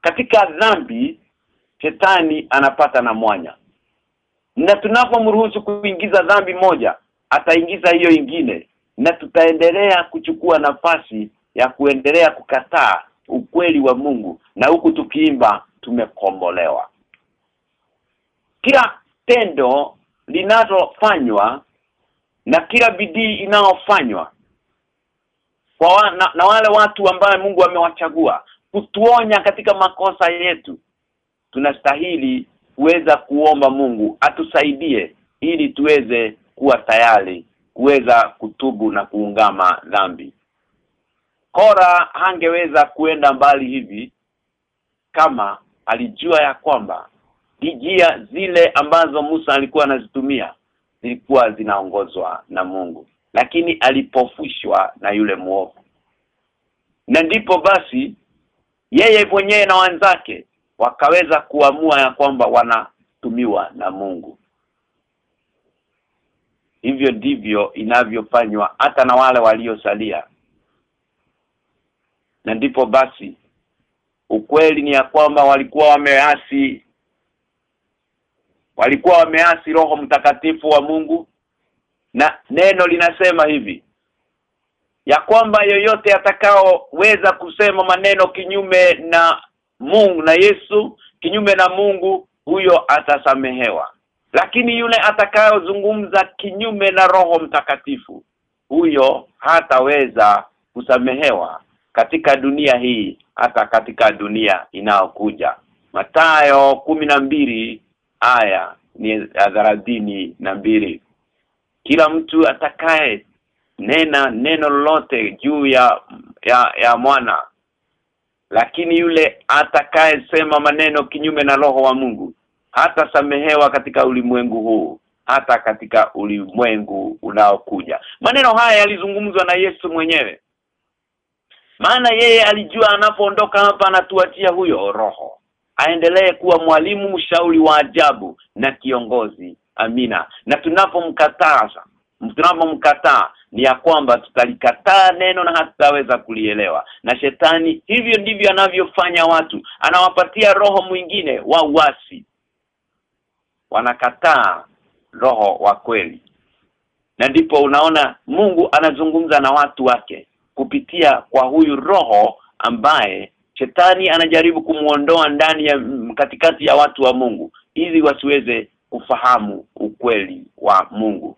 Katika dhambi shetani anapata na mwanya na tunapomruhusu kuingiza dhambi moja ataingiza hiyo ingine. Na tutaendelea kuchukua nafasi ya kuendelea kukataa ukweli wa Mungu. Na huku tukiimba tumekombolewa. Kila tendo linalofanywa na kila bidii inayofanywa kwa wa, na, na wale watu ambao Mungu amewachagua kutuonya katika makosa yetu tunastahili kuweza kuomba Mungu atusaidie ili tuweze kuwa tayari kuweza kutubu na kuungama dhambi. Kora hangeweza kuenda mbali hivi kama alijua ya kwamba njia zile ambazo Musa alikuwa anazitumia zilikuwa zinaongozwa na Mungu lakini alipofushwa na yule muovu na ndipo basi yeye mwenyewe na wenzake wakaweza kuamua ya kwamba wanatumiwa na Mungu. Hivyo ndivyo inavyofanywa hata na wale waliosalia. Na ndipo basi ukweli ni ya kwamba walikuwa wameasi walikuwa wameasi roho mtakatifu wa Mungu. Na neno linasema hivi ya kwamba yoyote atakaoweza kusema maneno kinyume na Mungu na Yesu kinyume na Mungu huyo atasamehewa. Lakini yule atakayozungumza kinyume na roho mtakatifu huyo hataweza kusamehewa. Katika dunia hii hata katika dunia inayokuja. Matayo mbili aya ni thelathini na mbili. Kila mtu atakaye nena neno lolote juu ya ya, ya mwana lakini yule atakayesema maneno kinyume na roho wa Mungu hata samehewa katika ulimwengu huu hata katika ulimwengu unaokuja. Maneno haya yalizungumzwa na Yesu mwenyewe. Maana yeye alijua anapoondoka hapa anatuachia huyo roho. Aendelee kuwa mwalimu mshauri wa ajabu na kiongozi. Amina. Na tunapomkataza tunapomkataa ni ya kwamba tutalikataa neno na hatutaweza kulielewa. Na shetani hivyo ndivyo anavyofanya watu. Anawapatia roho mwingine wa uasi. Wanakataa roho wa kweli. Na ndipo unaona Mungu anazungumza na watu wake kupitia kwa huyu roho ambaye shetani anajaribu kumuondoa ndani ya katikati ya watu wa Mungu ili wasiweze kufahamu ukweli wa Mungu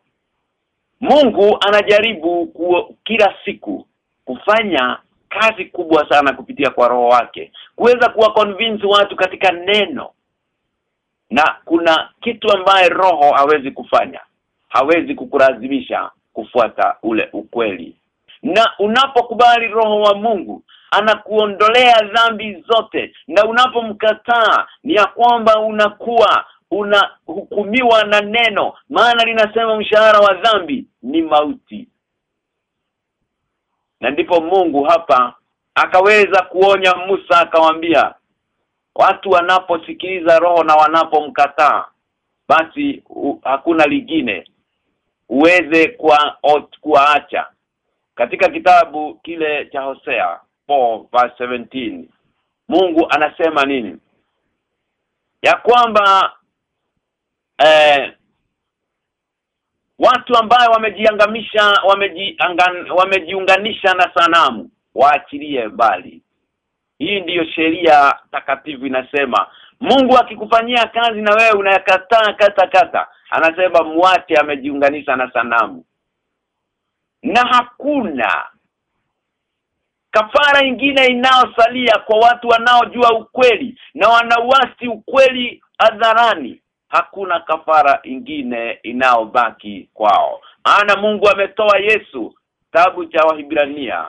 Mungu anajaribu ku, kila siku kufanya kazi kubwa sana kupitia kwa roho wake kuweza kuwa convince watu katika neno. Na kuna kitu ambaye roho hawezi kufanya hawezi kukulazimisha kufuata ule ukweli. Na unapokubali roho wa Mungu anakuondolea dhambi zote na unapomkataa ni ya kwamba unakuwa unahukumiwa na neno. Maana linasema mshahara wa dhambi ni mauti. Na ndipo Mungu hapa akaweza kuonya Musa akamwambia watu wanaposikiliza roho na wanapomkataa basi uh, hakuna lingine uweze kuwaacha. Katika kitabu kile cha Hosea 4 verse 17 Mungu anasema nini? Ya kwamba eh, watu ambao wamejiangamisha wamejiunganisha na sanamu waachilie mbali. Hii ndiyo sheria takatifu inasema Mungu akikufanyia kazi na wewe unayakataa kata kata. Anasema muache amejiunganisha na sanamu. Na hakuna kafara ingine inayosalia kwa watu wanaojua ukweli na wanawasi ukweli hadharani hakuna kafara ingine inaobaki kwao. Maana Mungu ametoa Yesu tabu cha Wahibrania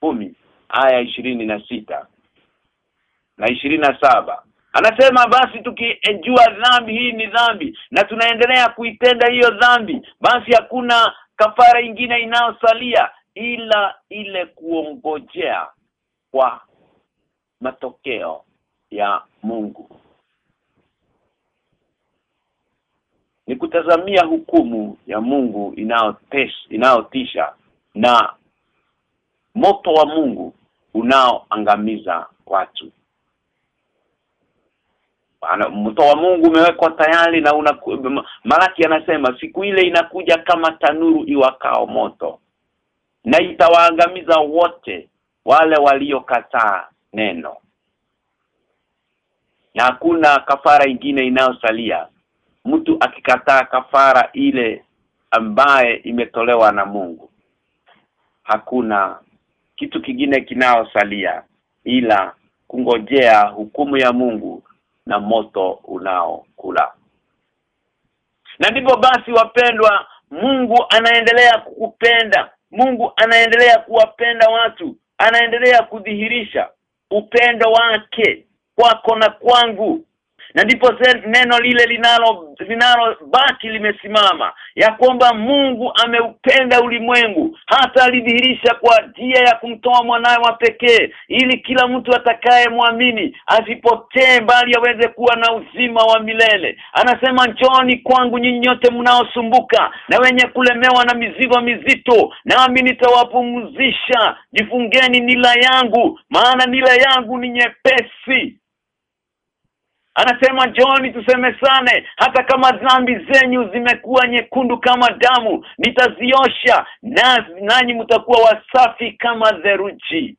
kumi aya ishirini na sita na ishirini na saba. Anasema basi tukijua dhambi hii ni dhambi na tunaendelea kuitenda hiyo dhambi basi hakuna kafara ingine inayosalia ila ile kuongojea kwa matokeo ya Mungu ni kutazamia hukumu ya Mungu inayotisha na moto wa Mungu unaoangamiza watu. Moto wa Mungu umewekwa tayari na una Malaki anasema siku ile inakuja kama tanuru iwakao moto na itawaangamiza wote wale waliokataa neno. Na hakuna kafara ingine inayosalia mtu akikataa kafara ile ambaye imetolewa na Mungu. Hakuna kitu kingine kinaosalia ila kungojea hukumu ya Mungu na moto unaokula. Na ndipo basi wapendwa Mungu anaendelea kukupenda. Mungu anaendelea kuwapenda watu. Anaendelea kudhihirisha upendo wake kwako na kwangu na ndipo neno lile linalo linalo baki limesimama ya kwamba Mungu ameupenda ulimwengu hata alidhihirisha kwa njia ya kumtoa mwanawe wa pekee ili kila mtu atakayemwamini asipotee bali aweze kuwa na uzima wa milele. Anasema njoni kwangu nyinyi nyote mnaosumbuka na wenye kulemewa na mizigo mizito nami nitawapumzisha. Jifungeni nila yangu maana nila yangu ni nyepesi Anasema John tusemesane hata kama dhambi zenyu zimekuwa nyekundu kama damu nitaziosha na nanyi mtakuwa wasafi kama theruji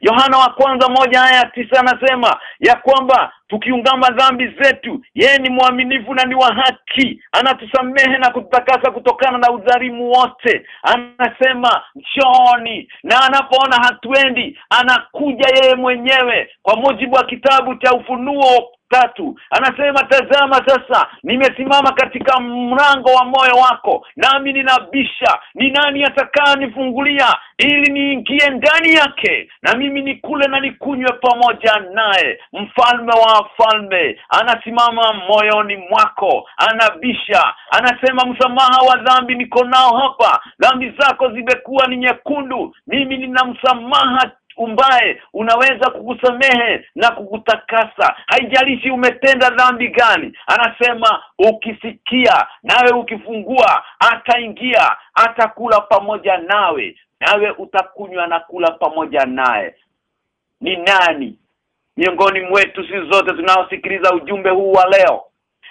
Yohana wa kwanza moja haya tisa anasema ya kwamba tukiungama dhambi zetu yeye ni mwaminifu na ni wa haki. Anatusamehe na kututakasa kutokana na udhalimu wote. Anasema njooni. Na anapoona hatuendi anakuja yeye mwenyewe. Kwa mujibu wa kitabu cha ufunuo tatu. Anasema tazama sasa nimesimama katika mlango wa moyo wako nami ninabisha. Ni nani atakayenifungulia ili niingie ndani yake? Na mimi nikule na nikunywe pamoja naye. Mfalme wa falme anasimama moyoni mwako anabisha. Anasema msamaha wa dhambi niko nao hapa. Dhambi zako zimekuwa ni nyekundu. Mimi nina msamaha umbaye unaweza kukusamehe na kukutakasa. Haijalishi umetenda dhambi gani. Anasema ukisikia nawe ukifungua ataingia atakula pamoja nawe nawe utakunywa na kula pamoja naye. Ni nani? Miongoni mwetu sisi zote tunaosikiliza ujumbe huu wa leo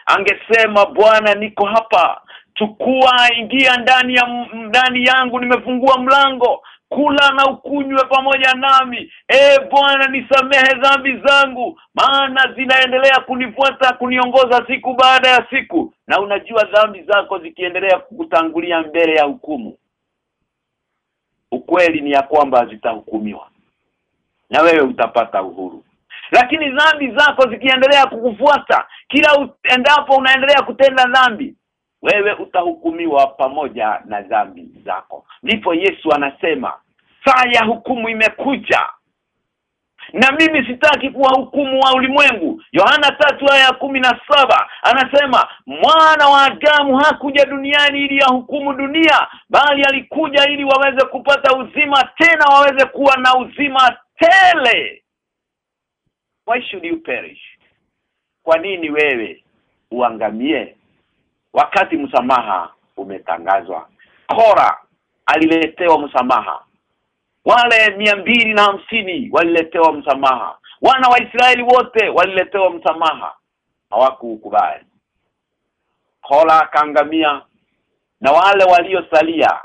angesema bwana niko hapa. Chukua ingia ndani ya ndani yangu nimefungua mlango kula na ukunywe pamoja nami. E bwana nisamehe dhambi zangu maana zinaendelea kunifuata kuniongoza siku baada ya siku na unajua dhambi zako zikiendelea kukutangulia mbele ya hukumu. Ukweli ni ya kwamba zitahukumiwa na wewe utapata uhuru. Lakini dhambi zako zikiendelea kukufuata kila endapo unaendelea kutenda dhambi wewe utahukumiwa pamoja na dhambi zako. Ndipo Yesu anasema saa ya hukumu imekuja. Na mimi sitaki kuwa hukumu wa ulimwengu. Yohana tatu aya ya saba anasema mwana wa Adamu hakuja duniani ili ahukumu dunia bali alikuja ili waweze kupata uzima tena waweze kuwa na uzima tele. Why should you perish? Kwa nini wewe uangamie wakati msamaha umetangazwa. Kora aliletewa msamaha. Wale mia mbili na hamsini waliletewa msamaha. Wana wa Israeli wote waliletewa msamaha. Hawakukubali. Kora akaangamia na wale waliosalia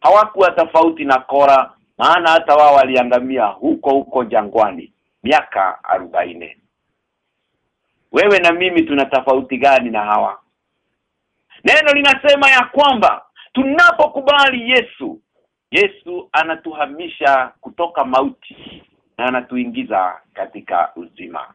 hawakuwa tofauti na Kora maana hata wao waliangamia huko huko jangwani miaka arobaini. Wewe na mimi tuna tofauti gani na hawa Neno linasema ya kwamba tunapokubali Yesu Yesu anatuhamisha kutoka mauti na anatuingiza katika uzima.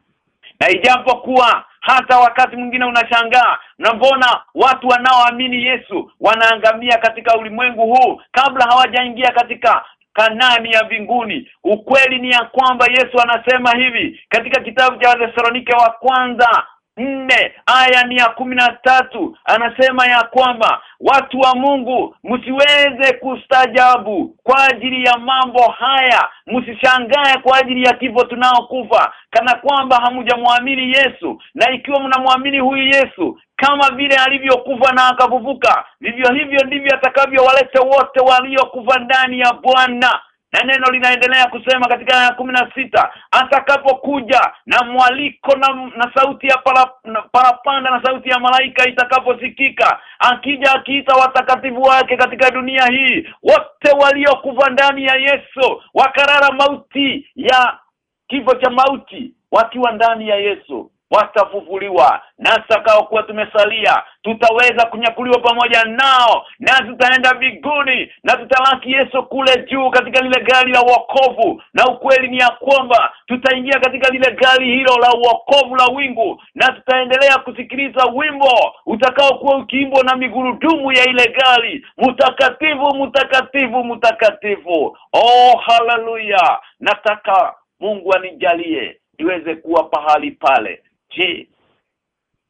Na ijapokuwa hata wakati mwingine unashangaa na mbona watu wanaoamini Yesu wanaangamia katika ulimwengu huu kabla hawajaingia katika Kanani ya mbinguni. Ukweli ni ya kwamba Yesu anasema hivi katika kitabu cha Wathesalonike wa kwanza nne aya ni ya kumi na tatu anasema ya kwamba watu wa Mungu msiweze kustajabu kwa ajili ya mambo haya. Msishangae kwa ajili ya kifo tunaokufa kana kwamba hamujamwamini Yesu. Na ikiwa mnamwamini huyu Yesu kama vile alivyokufa na akavuvuka vivyo hivyo ndivyo atakavyowaleta wote waliokufa ndani ya Bwana na neno linaendelea kusema katika aya na sita atakapokuja na mwaliko na, na sauti ya para, na, parapanda na sauti ya malaika itakaposikika akija akiita watakatifu wake katika dunia hii wote waliokufa ndani ya Yesu wakarara mauti ya kifo cha mauti wakiwa ndani ya Yesu watafufuliwa. Na sakao kuwa tumesalia tutaweza kunyakuliwa pamoja nao na tutaenda mbinguni na tutalaki Yesu kule juu katika lile gari la wokovu. Na ukweli ni ya kwamba tutaingia katika lile gari hilo la wokovu la wingu na tutaendelea kusikiliza wimbo utakao kuwa ukiimbwa na migurudumu ya ile gari. Mtakatifu mtakatifu mtakatifu oh haleluya! Nataka Mungu anijalie niweze kuwa pahali pale je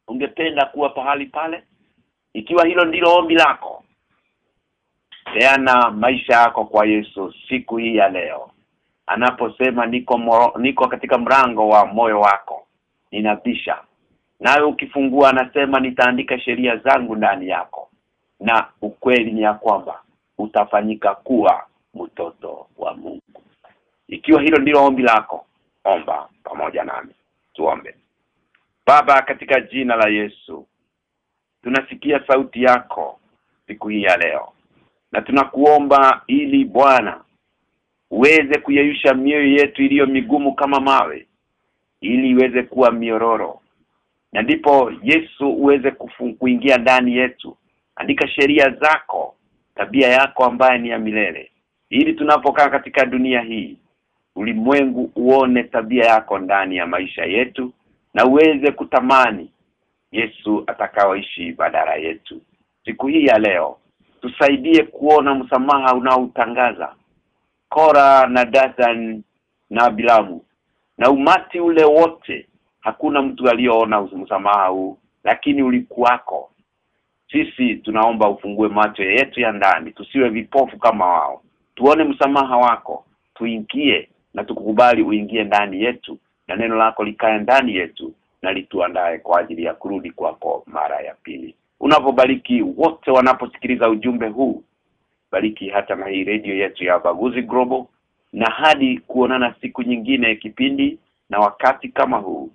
ungependa kuwa pahali pale? Ikiwa hilo ndilo ombi lako peana maisha yako kwa Yesu siku hii ya leo. Anaposema niko moro, niko katika mrango wa moyo wako ninabisha nawe ukifungua anasema nitaandika sheria zangu ndani yako na ukweli ni ya kwamba utafanyika kuwa mtoto wa Mungu. Ikiwa hilo ndilo ombi lako omba pamoja nami. Tuombe Baba katika jina la Yesu tunasikia sauti yako siku hii ya leo. Na tunakuomba ili Bwana uweze kuyeyusha mioyo yetu iliyo migumu kama mawe ili iweze kuwa miororo na ndipo Yesu uweze kuingia ndani yetu. Andika sheria zako tabia yako ambaye ni ya milele. Ili tunapokaa katika dunia hii ulimwengu uone tabia yako ndani ya maisha yetu na uweze kutamani Yesu atakaoishi badala yetu. Siku hii ya leo tusaidie kuona msamaha unaoutangaza Kora na Dathan na Bilamu na umati ule wote hakuna mtu aliyoona msamaha huu lakini ulikuwako. Sisi tunaomba ufungue macho yetu ya ndani tusiwe vipofu kama wao. Tuone msamaha wako tuingie na tukukubali uingie ndani yetu na neno lako likae ndani yetu na lituandae kwa ajili ya kurudi kwako mara ya pili. Unapobariki wote wanaposikiliza ujumbe huu bariki hata na hii radio yetu ya Baguzi Global. Na hadi kuonana siku nyingine kipindi na wakati kama huu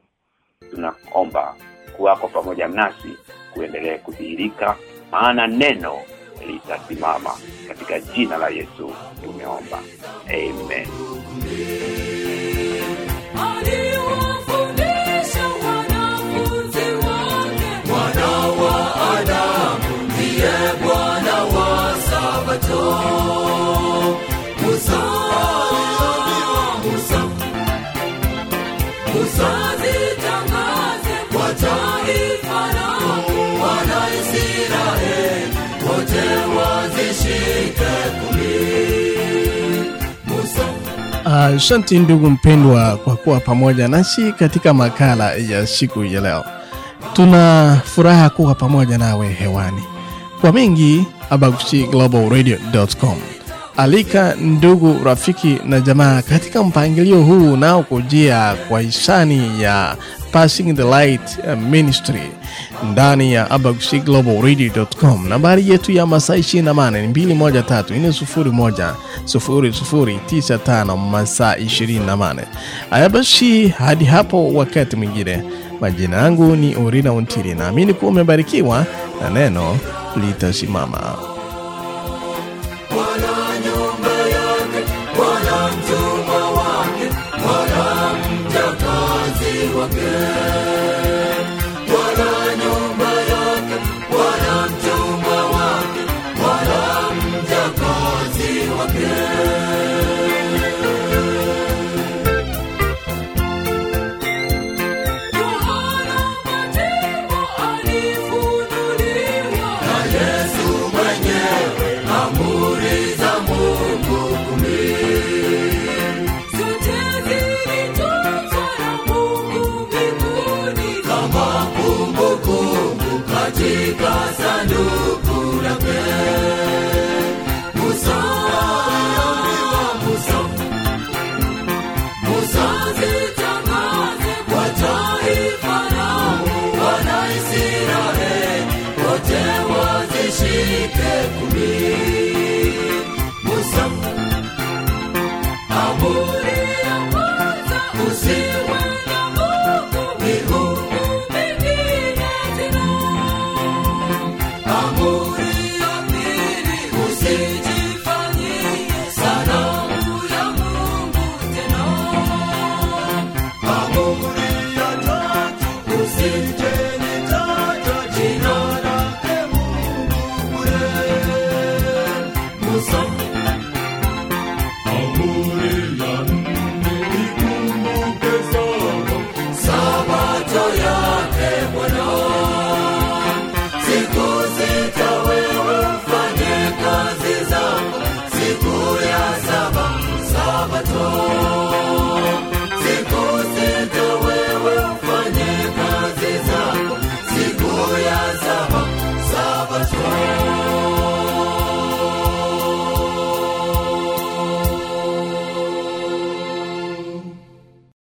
tunaomba kuwako pamoja nasi kuendelea kudhihirika maana neno litasimama. Katika jina la Yesu tumeomba. Amen Maria. Asante ndugu mpendwa kwa kuwa pamoja nasi katika makala ya siku ya leo. Tuna furaha kuwa pamoja nawe hewani. Kwa mengi abagushiglobalradio.com. Alika ndugu, rafiki na jamaa katika mpangilio huu unaokujia kwa hisani ya Passing the Light Ministry ndani ya abagushiglobalradio.com. Nambari yetu ya masaa 28 ni 213 401 0095 masaa 28. Ayabashi hadi hapo wakati mwingine. Majina yangu ni Orina Untiri, naamini kuwa umebarikiwa na neno litasimama.